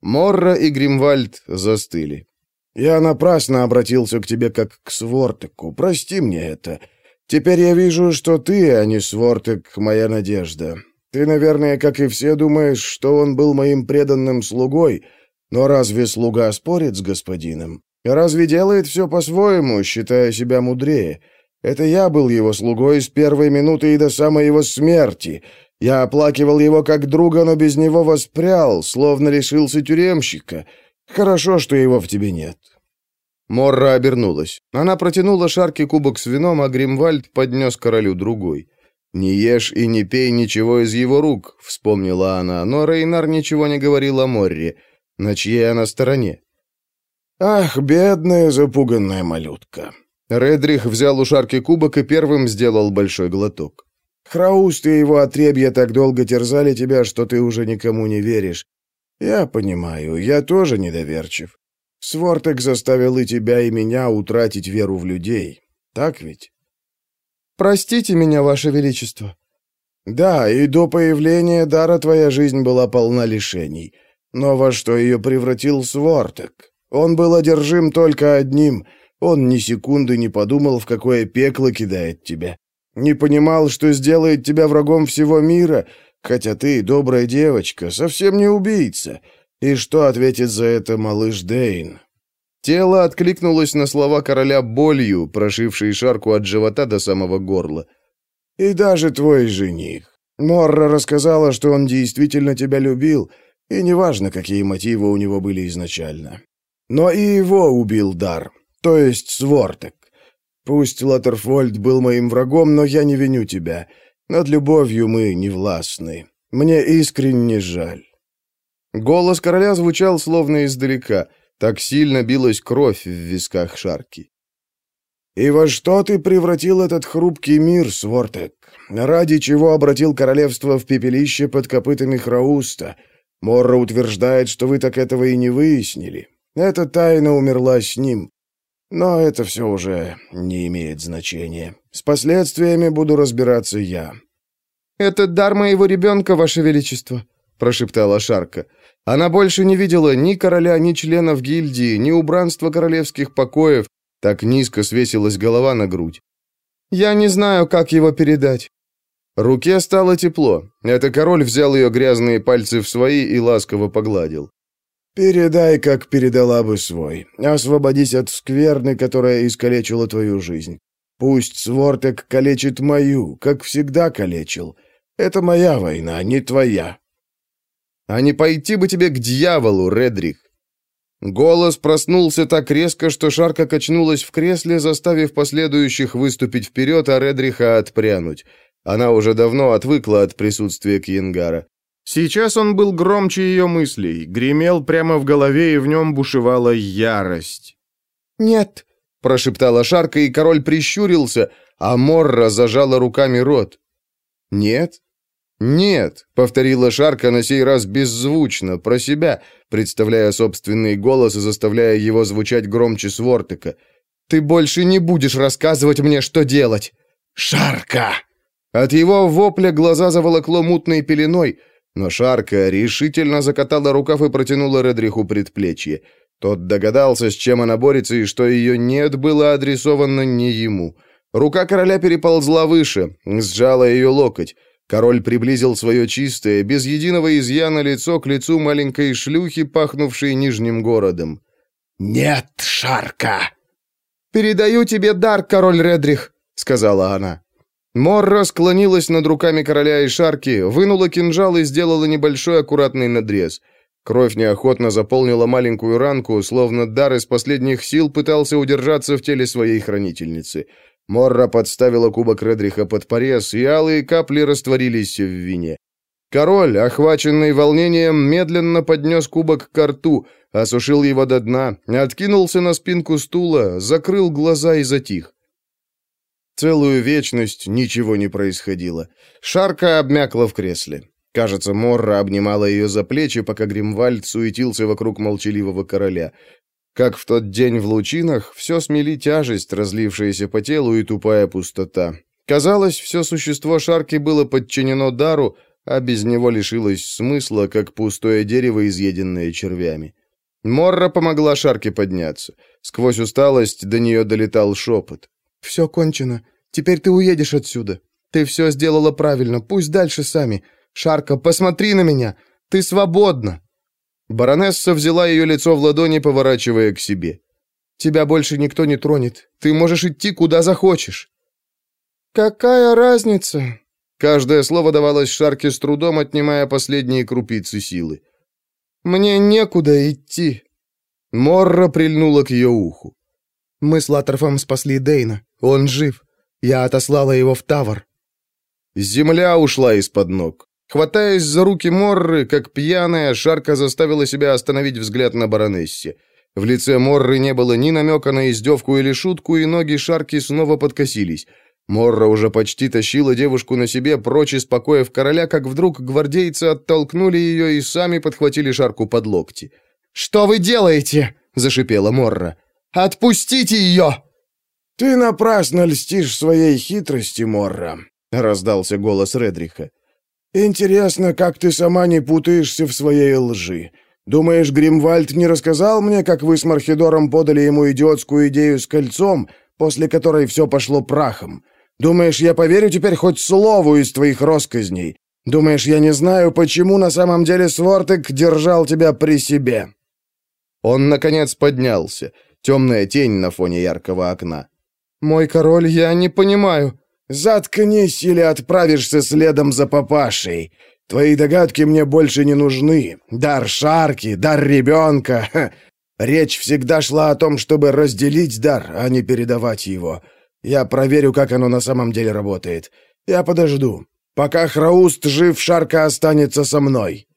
Морра и Гримвальд застыли. «Я напрасно обратился к тебе как к Свортаку. Прости мне это. Теперь я вижу, что ты, а не Свортак, моя надежда. Ты, наверное, как и все, думаешь, что он был моим преданным слугой, но разве слуга спорит с господином? Разве делает все по-своему, считая себя мудрее? Это я был его слугой с первой минуты и до самой его смерти. Я оплакивал его как друга, но без него воспрял, словно лишился тюремщика. Хорошо, что его в тебе нет». Морра обернулась. Она протянула Шарке кубок с вином, а Гримвальд поднес королю другой. «Не ешь и не пей ничего из его рук», — вспомнила она, но Рейнар ничего не говорил о Морре. На чьей она стороне? «Ах, бедная запуганная малютка», Редрих взял у шарки кубок и первым сделал большой глоток. «Храуст и его отребья так долго терзали тебя, что ты уже никому не веришь. Я понимаю, я тоже недоверчив. Свортек заставил и тебя, и меня утратить веру в людей. Так ведь?» «Простите меня, Ваше Величество». «Да, и до появления дара твоя жизнь была полна лишений. Но во что ее превратил Свортек? Он был одержим только одним — он ни секунды не подумал, в какое пекло кидает тебя. Не понимал, что сделает тебя врагом всего мира, хотя ты, добрая девочка, совсем не убийца. И что ответит за это малыш Дейн?» Тело откликнулось на слова короля болью, прошившей шарку от живота до самого горла. «И даже твой жених. Морра рассказала, что он действительно тебя любил, и неважно, какие мотивы у него были изначально. Но и его убил дар, то есть Свортек. Пусть Латерфольд был моим врагом, но я не виню тебя. Над любовью мы не властны. Мне искренне жаль». Голос короля звучал словно издалека. Так сильно билась кровь в висках Шарки. «И во что ты превратил этот хрупкий мир, Свортек? Ради чего обратил королевство в пепелище под копытами Храуста? Морра утверждает, что вы так этого и не выяснили. Эта тайна умерла с ним. Но это все уже не имеет значения. С последствиями буду разбираться я». «Это дар моего ребенка, Ваше Величество», — прошептала Шарка. Она больше не видела ни короля, ни членов гильдии, ни убранства королевских покоев. Так низко свесилась голова на грудь. «Я не знаю, как его передать». Руке стало тепло. Это король взял ее грязные пальцы в свои и ласково погладил. «Передай, как передала бы свой. Освободись от скверны, которая искалечила твою жизнь. Пусть Свортек калечит мою, как всегда калечил. Это моя война, не твоя». «А не пойти бы тебе к дьяволу, Редрих!» Голос проснулся так резко, что Шарка качнулась в кресле, заставив последующих выступить вперед, а Редриха отпрянуть. Она уже давно отвыкла от присутствия Кьянгара. Сейчас он был громче ее мыслей, гремел прямо в голове, и в нем бушевала ярость. «Нет», — прошептала Шарка, и король прищурился, а Морра зажала руками рот. «Нет? Нет», — повторила Шарка на сей раз беззвучно, про себя, представляя собственный голос и заставляя его звучать громче Свортека. «Ты больше не будешь рассказывать мне, что делать!» «Шарка!» От его вопля глаза заволокло мутной пеленой — но Шарка решительно закатала рукав и протянула Редриху предплечье. Тот догадался, с чем она борется, и что ее «нет» было адресовано не ему. Рука короля переползла выше, сжала ее локоть. Король приблизил свое чистое, без единого изъяна лицо к лицу маленькой шлюхи, пахнувшей Нижним городом. «Нет, Шарка!» «Передаю тебе дар, король Редрих», — сказала она. Морра склонилась над руками короля и шарки, вынула кинжал и сделала небольшой аккуратный надрез. Кровь неохотно заполнила маленькую ранку, словно дар из последних сил пытался удержаться в теле своей хранительницы. Морра подставила кубок Редриха под порез, и алые капли растворились в вине. Король, охваченный волнением, медленно поднес кубок к рту, осушил его до дна, откинулся на спинку стула, закрыл глаза и затих. Целую вечность ничего не происходило. Шарка обмякла в кресле. Кажется, Морра обнимала ее за плечи, пока Гримвальд суетился вокруг молчаливого короля. Как в тот день в лучинах, все смели тяжесть, разлившаяся по телу, и тупая пустота. Казалось, все существо Шарки было подчинено дару, а без него лишилось смысла, как пустое дерево, изъеденное червями. Морра помогла Шарке подняться. Сквозь усталость до нее долетал шепот. «Все кончено. Теперь ты уедешь отсюда. Ты все сделала правильно. Пусть дальше сами. Шарка, посмотри на меня. Ты свободна!» Баронесса взяла ее лицо в ладони, поворачивая к себе. «Тебя больше никто не тронет. Ты можешь идти, куда захочешь». «Какая разница?» Каждое слово давалось Шарке с трудом, отнимая последние крупицы силы. «Мне некуда идти». Морра прильнула к ее уху. «Мы с Латерфом спасли Дейна. Он жив. Я отослала его в Тавр». Земля ушла из-под ног. Хватаясь за руки Морры, как пьяная, Шарка заставила себя остановить взгляд на баронессе. В лице Морры не было ни намека на издевку или шутку, и ноги Шарки снова подкосились. Морра уже почти тащила девушку на себе прочь из покоев короля, как вдруг гвардейцы оттолкнули ее и сами подхватили Шарку под локти. «Что вы делаете?» — зашипела Морра. «Отпустите ее!» «Ты напрасно льстишь своей хитрости, Морра», — раздался голос Редриха. «Интересно, как ты сама не путаешься в своей лжи. Думаешь, Гримвальд не рассказал мне, как вы с Мархидором подали ему идиотскую идею с кольцом, после которой все пошло прахом? Думаешь, я поверю теперь хоть слову из твоих росказней? Думаешь, я не знаю, почему на самом деле Свортек держал тебя при себе?» Он, наконец, поднялся. Темная тень на фоне яркого окна. «Мой король, я не понимаю». «Заткнись или отправишься следом за папашей. Твои догадки мне больше не нужны. Дар шарки, дар ребенка. Речь всегда шла о том, чтобы разделить дар, а не передавать его. Я проверю, как оно на самом деле работает. Я подожду. Пока Храуст жив, шарка останется со мной».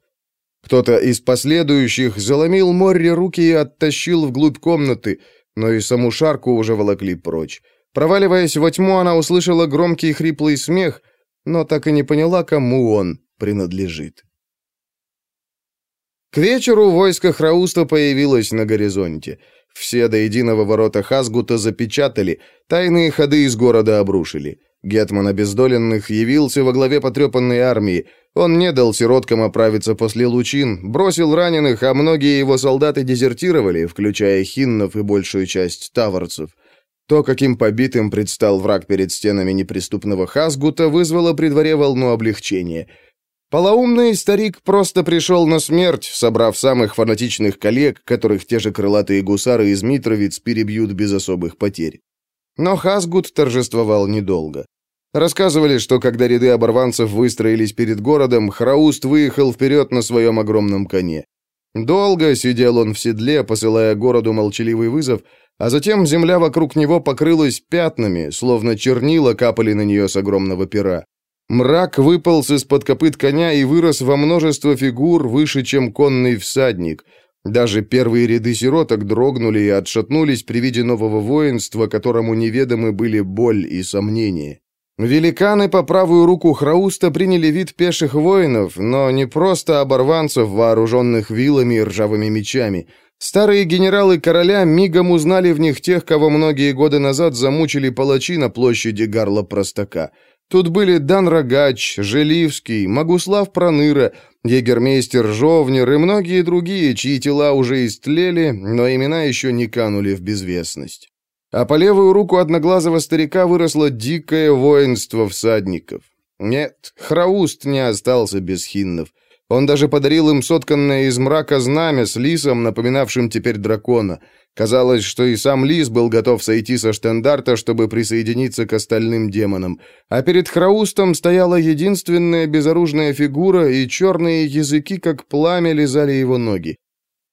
Кто-то из последующих заломил Морри руки и оттащил вглубь комнаты, но и саму шарку уже волокли прочь. Проваливаясь во тьму, она услышала громкий хриплый смех, но так и не поняла, кому он принадлежит. К вечеру войско Храуста появилось на горизонте. Все до единого ворота Хазгута запечатали, тайные ходы из города обрушили. Гетман обездоленных явился во главе потрепанной армии. Он не дал сироткам оправиться после лучин, бросил раненых, а многие его солдаты дезертировали, включая хиннов и большую часть таварцев. То, каким побитым предстал враг перед стенами неприступного Хазгута, вызвало при дворе волну облегчения. Полоумный старик просто пришел на смерть, собрав самых фанатичных коллег, которых те же крылатые гусары из Митровиц перебьют без особых потерь. Но Хазгут торжествовал недолго. Рассказывали, что когда ряды оборванцев выстроились перед городом, Храуст выехал вперед на своем огромном коне. Долго сидел он в седле, посылая городу молчаливый вызов, а затем земля вокруг него покрылась пятнами, словно чернила капали на нее с огромного пера. Мрак выполз из-под копыт коня и вырос во множество фигур выше, чем конный всадник. Даже первые ряды сироток дрогнули и отшатнулись при виде нового воинства, которому неведомы были боль и сомнения. Великаны по правую руку Храуста приняли вид пеших воинов, но не просто оборванцев, вооруженных вилами и ржавыми мечами – Старые генералы короля мигом узнали в них тех, кого многие годы назад замучили палачи на площади Гарла Простака. Тут были Дан Рогач, Желивский, Магуслав Проныра, егермейстер Жовнер и многие другие, чьи тела уже истлели, но имена еще не канули в безвестность. А по левую руку одноглазого старика выросло дикое воинство всадников. Нет, Храуст не остался без хиннов. Он даже подарил им сотканное из мрака знамя с лисом, напоминавшим теперь дракона. Казалось, что и сам лис был готов сойти со штандарта, чтобы присоединиться к остальным демонам. А перед Храустом стояла единственная безоружная фигура, и черные языки, как пламя, лизали его ноги.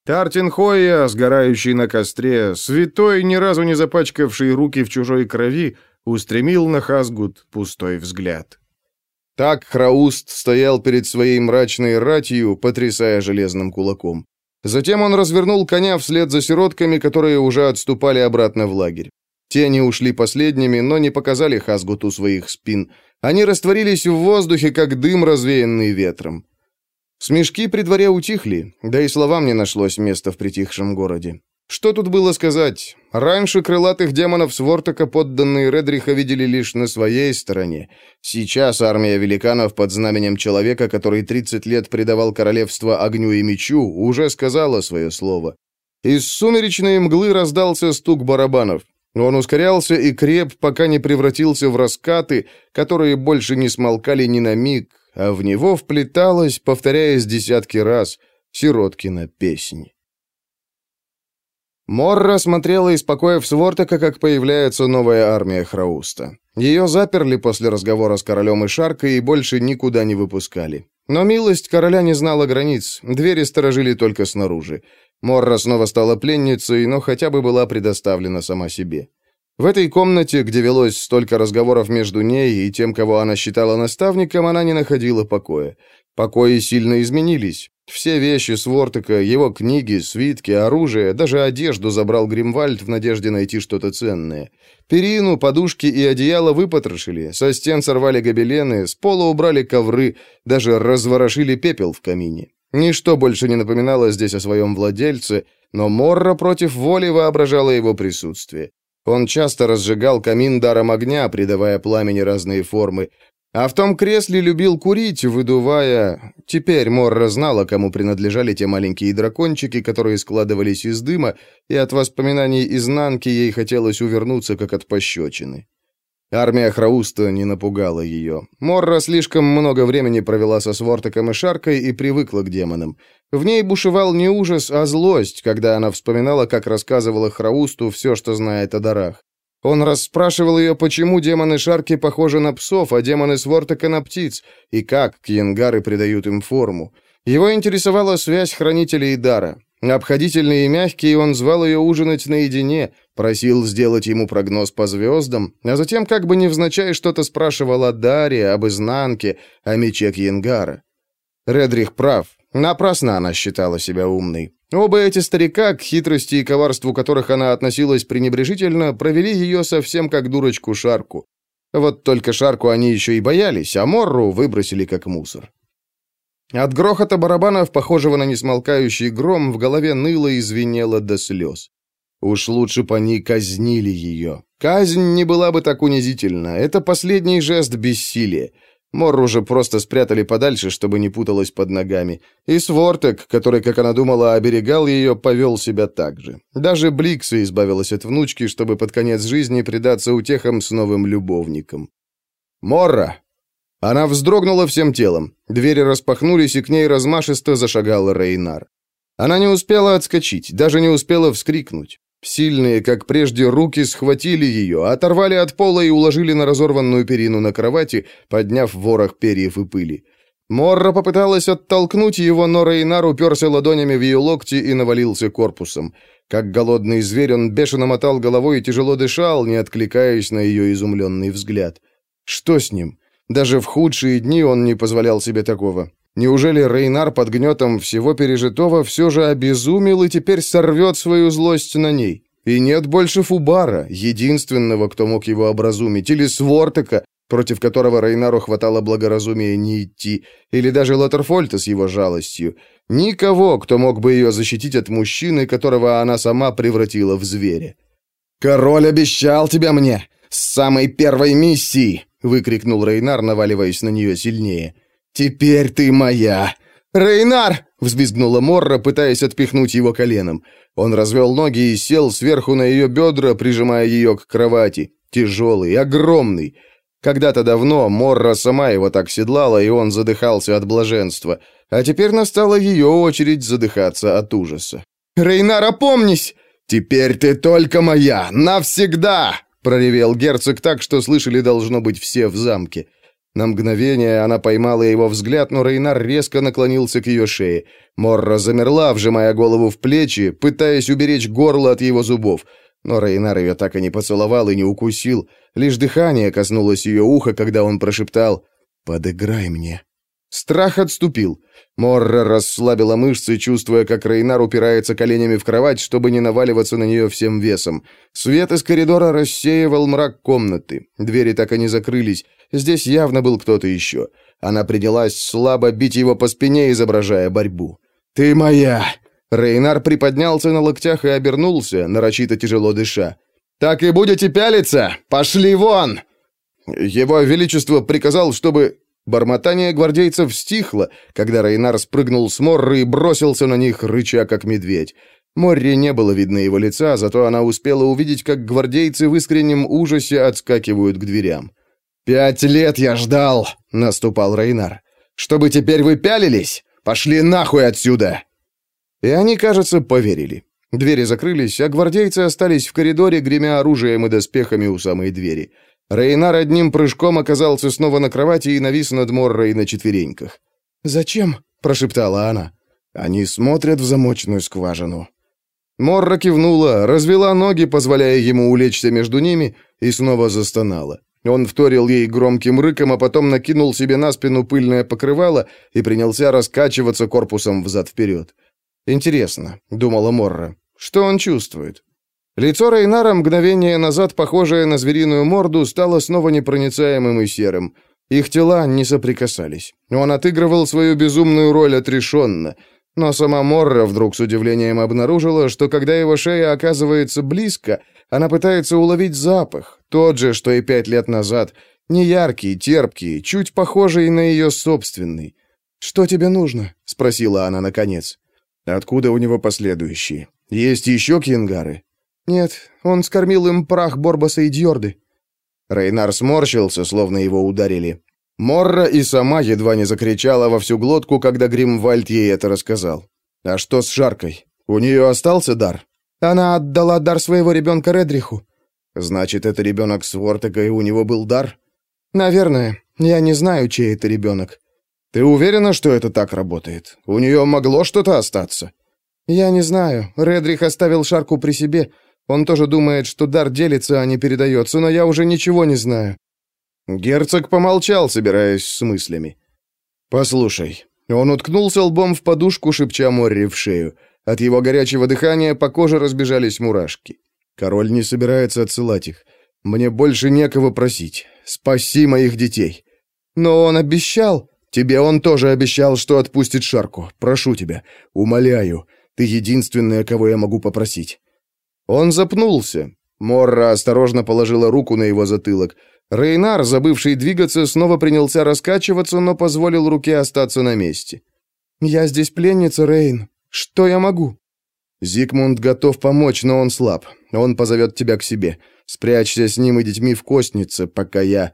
Тартин Хойя, сгорающий на костре, святой, ни разу не запачкавший руки в чужой крови, устремил на Хазгут пустой взгляд. Так Храуст стоял перед своей мрачной ратью, потрясая железным кулаком. Затем он развернул коня вслед за сиротками, которые уже отступали обратно в лагерь. Тени ушли последними, но не показали Хазгуту своих спин. Они растворились в воздухе, как дым, развеянный ветром. Смешки при дворе утихли, да и словам не нашлось места в притихшем городе. Что тут было сказать? Раньше крылатых демонов Свортака подданные Редриха видели лишь на своей стороне. Сейчас армия великанов под знаменем человека, который 30 лет предавал королевство огню и мечу, уже сказала свое слово. Из сумеречной мглы раздался стук барабанов. Он ускорялся и креп, пока не превратился в раскаты, которые больше не смолкали ни на миг, а в него вплеталась, повторяясь десятки раз, сироткина песнь. Морра смотрела из покоев Свортака, как появляется новая армия Храуста. Ее заперли после разговора с королем и Шаркой и больше никуда не выпускали. Но милость короля не знала границ, двери сторожили только снаружи. Морра снова стала пленницей, но хотя бы была предоставлена сама себе. В этой комнате, где велось столько разговоров между ней и тем, кого она считала наставником, она не находила покоя. Покои сильно изменились. Все вещи Свортека, его книги, свитки, оружие, даже одежду забрал Гримвальд в надежде найти что-то ценное. Перину, подушки и одеяло выпотрошили, со стен сорвали гобелены, с пола убрали ковры, даже разворошили пепел в камине. Ничто больше не напоминало здесь о своем владельце, но Морра против воли воображала его присутствие. Он часто разжигал камин даром огня, придавая пламени разные формы, а в том кресле любил курить, выдувая... Теперь Морра знала, кому принадлежали те маленькие дракончики, которые складывались из дыма, и от воспоминаний изнанки ей хотелось увернуться, как от пощечины. Армия Храуста не напугала ее. Морра слишком много времени провела со Свортаком и Шаркой и привыкла к демонам. В ней бушевал не ужас, а злость, когда она вспоминала, как рассказывала Храусту все, что знает о дарах. Он расспрашивал ее, почему демоны Шарки похожи на псов, а демоны Свортака на птиц, и как кьянгары придают им форму. Его интересовала связь хранителей дара. Обходительный и мягкий, он звал ее ужинать наедине, просил сделать ему прогноз по звездам, а затем как бы невзначай что-то спрашивал о даре, об изнанке, о мече Кьянгара. Редрих прав. Напрасно она считала себя умной. Оба эти старика, к хитрости и коварству которых она относилась пренебрежительно, провели ее совсем как дурочку Шарку. Вот только Шарку они еще и боялись, а Морру выбросили как мусор. От грохота барабанов, похожего на несмолкающий гром, в голове ныло и звенело до слез. Уж лучше бы они казнили ее. Казнь не была бы так унизительна. Это последний жест бессилия. Мор уже просто спрятали подальше, чтобы не путалась под ногами. И Свортек, который, как она думала, оберегал ее, повел себя так же. Даже Бликса избавилась от внучки, чтобы под конец жизни предаться утехам с новым любовником. «Морра!» Она вздрогнула всем телом. Двери распахнулись, и к ней размашисто зашагал Рейнар. Она не успела отскочить, даже не успела вскрикнуть. Сильные, как прежде, руки схватили ее, оторвали от пола и уложили на разорванную перину на кровати, подняв ворох перьев и пыли. Морра попыталась оттолкнуть его, но Рейнар уперся ладонями в ее локти и навалился корпусом. Как голодный зверь, он бешено мотал головой и тяжело дышал, не откликаясь на ее изумленный взгляд. Что с ним? Даже в худшие дни он не позволял себе такого. Неужели Рейнар под гнетом всего пережитого все же обезумел и теперь сорвет свою злость на ней? И нет больше Фубара, единственного, кто мог его образумить, или Свортека, против которого Рейнару хватало благоразумия не идти, или даже Латерфольта с его жалостью. Никого, кто мог бы ее защитить от мужчины, которого она сама превратила в зверя. «Король обещал тебя мне! С самой первой миссии!» — выкрикнул Рейнар, наваливаясь на нее сильнее. «Теперь ты моя!» «Рейнар!» — взбизгнула Морра, пытаясь отпихнуть его коленом. Он развел ноги и сел сверху на ее бедра, прижимая ее к кровати. Тяжелый, огромный. Когда-то давно Морра сама его так седлала, и он задыхался от блаженства. А теперь настала ее очередь задыхаться от ужаса. «Рейнар, опомнись! Теперь ты только моя! Навсегда!» проревел герцог так, что слышали, должно быть, все в замке. На мгновение она поймала его взгляд, но Рейнар резко наклонился к ее шее. Морра замерла, вжимая голову в плечи, пытаясь уберечь горло от его зубов. Но Рейнар ее так и не поцеловал и не укусил. Лишь дыхание коснулось ее уха, когда он прошептал «Подыграй мне». Страх отступил. Морра расслабила мышцы, чувствуя, как Рейнар упирается коленями в кровать, чтобы не наваливаться на нее всем весом. Свет из коридора рассеивал мрак комнаты. Двери так и не закрылись. Здесь явно был кто-то еще. Она принялась слабо бить его по спине, изображая борьбу. «Ты моя!» Рейнар приподнялся на локтях и обернулся, нарочито тяжело дыша. «Так и будете пялиться? Пошли вон!» Его Величество приказал, чтобы Бормотание гвардейцев стихло, когда Рейнар спрыгнул с Морры и бросился на них, рыча как медведь. Морри не было видно его лица, зато она успела увидеть, как гвардейцы в искреннем ужасе отскакивают к дверям. «Пять лет я ждал!» — наступал Рейнар. «Чтобы теперь вы пялились? Пошли нахуй отсюда!» И они, кажется, поверили. Двери закрылись, а гвардейцы остались в коридоре, гремя оружием и доспехами у самой двери. Рейнар одним прыжком оказался снова на кровати и навис над Моррой на четвереньках. «Зачем?» – прошептала она. «Они смотрят в замочную скважину». Морра кивнула, развела ноги, позволяя ему улечься между ними, и снова застонала. Он вторил ей громким рыком, а потом накинул себе на спину пыльное покрывало и принялся раскачиваться корпусом взад-вперед. «Интересно», — думала Морра, — «что он чувствует? Лицо Рейнара, мгновение назад похожее на звериную морду, стало снова непроницаемым и серым. Их тела не соприкасались. Он отыгрывал свою безумную роль отрешенно. Но сама Морра вдруг с удивлением обнаружила, что когда его шея оказывается близко, она пытается уловить запах, тот же, что и пять лет назад, неяркий, терпкий, чуть похожий на ее собственный. «Что тебе нужно?» — спросила она наконец. «Откуда у него последующие? Есть еще кингары?» «Нет, он скормил им прах Борбаса и Дьорды». Рейнар сморщился, словно его ударили. Морра и сама едва не закричала во всю глотку, когда Гримвальд ей это рассказал. «А что с Шаркой? У нее остался дар?» «Она отдала дар своего ребенка Редриху». «Значит, это ребенок Свортека, и у него был дар?» «Наверное. Я не знаю, чей это ребенок». «Ты уверена, что это так работает? У нее могло что-то остаться?» «Я не знаю. Редрих оставил Шарку при себе. Он тоже думает, что дар делится, а не передается, но я уже ничего не знаю». Герцог помолчал, собираясь с мыслями. «Послушай». Он уткнулся лбом в подушку, шепча Морри в шею. От его горячего дыхания по коже разбежались мурашки. Король не собирается отсылать их. Мне больше некого просить. Спаси моих детей. Но он обещал. Тебе он тоже обещал, что отпустит Шарку. Прошу тебя, умоляю. Ты единственная, кого я могу попросить. Он запнулся. Морра осторожно положила руку на его затылок. Рейнар, забывший двигаться, снова принялся раскачиваться, но позволил руке остаться на месте. «Я здесь пленница, Рейн. Что я могу?» «Зигмунд готов помочь, но он слаб. Он позовет тебя к себе. Спрячься с ним и детьми в костнице, пока я...»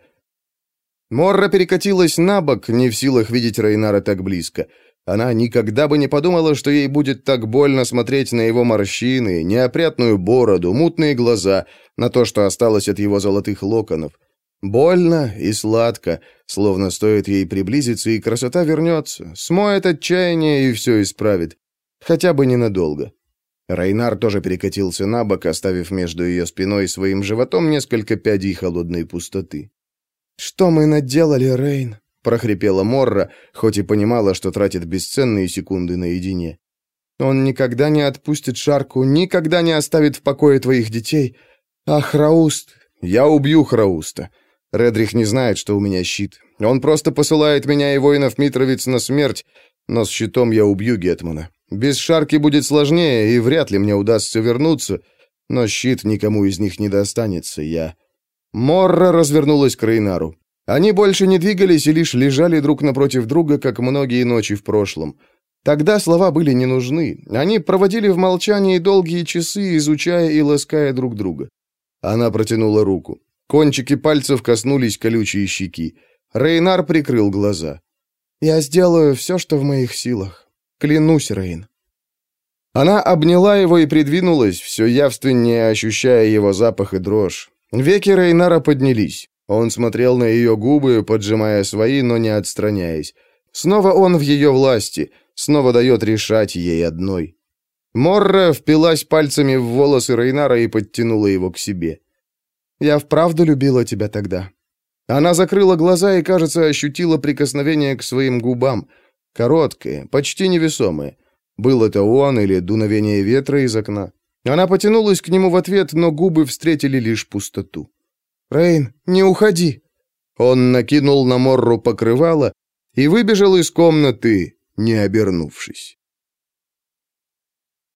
Морра перекатилась на бок, не в силах видеть Рейнара так близко. Она никогда бы не подумала, что ей будет так больно смотреть на его морщины, неопрятную бороду, мутные глаза, на то, что осталось от его золотых локонов. Больно и сладко, словно стоит ей приблизиться, и красота вернется, смоет отчаяние и все исправит. Хотя бы ненадолго. Райнар тоже перекатился на бок, оставив между ее спиной и своим животом несколько пядей холодной пустоты. «Что мы наделали, Рейн?» Прохрипела Морра, хоть и понимала, что тратит бесценные секунды наедине. Он никогда не отпустит Шарку, никогда не оставит в покое твоих детей. Ах, Рауст, я убью Храуста. Редрих не знает, что у меня щит. Он просто посылает меня и воинов Митровиц на смерть, но с щитом я убью Гетмана. Без Шарки будет сложнее, и вряд ли мне удастся вернуться, но щит никому из них не достанется, я... Морра развернулась к Рейнару. Они больше не двигались и лишь лежали друг напротив друга, как многие ночи в прошлом. Тогда слова были не нужны. Они проводили в молчании долгие часы, изучая и лаская друг друга. Она протянула руку. Кончики пальцев коснулись колючие щеки. Рейнар прикрыл глаза. «Я сделаю все, что в моих силах. Клянусь, Рейн». Она обняла его и придвинулась, все явственнее ощущая его запах и дрожь. Веки Рейнара поднялись. Он смотрел на ее губы, поджимая свои, но не отстраняясь. Снова он в ее власти, снова дает решать ей одной. Морра впилась пальцами в волосы Рейнара и подтянула его к себе. «Я вправду любила тебя тогда». Она закрыла глаза и, кажется, ощутила прикосновение к своим губам. Короткое, почти невесомое. Был это он или дуновение ветра из окна? Она потянулась к нему в ответ, но губы встретили лишь пустоту. «Рейн, не уходи!» Он накинул на Морру покрывало и выбежал из комнаты, не обернувшись.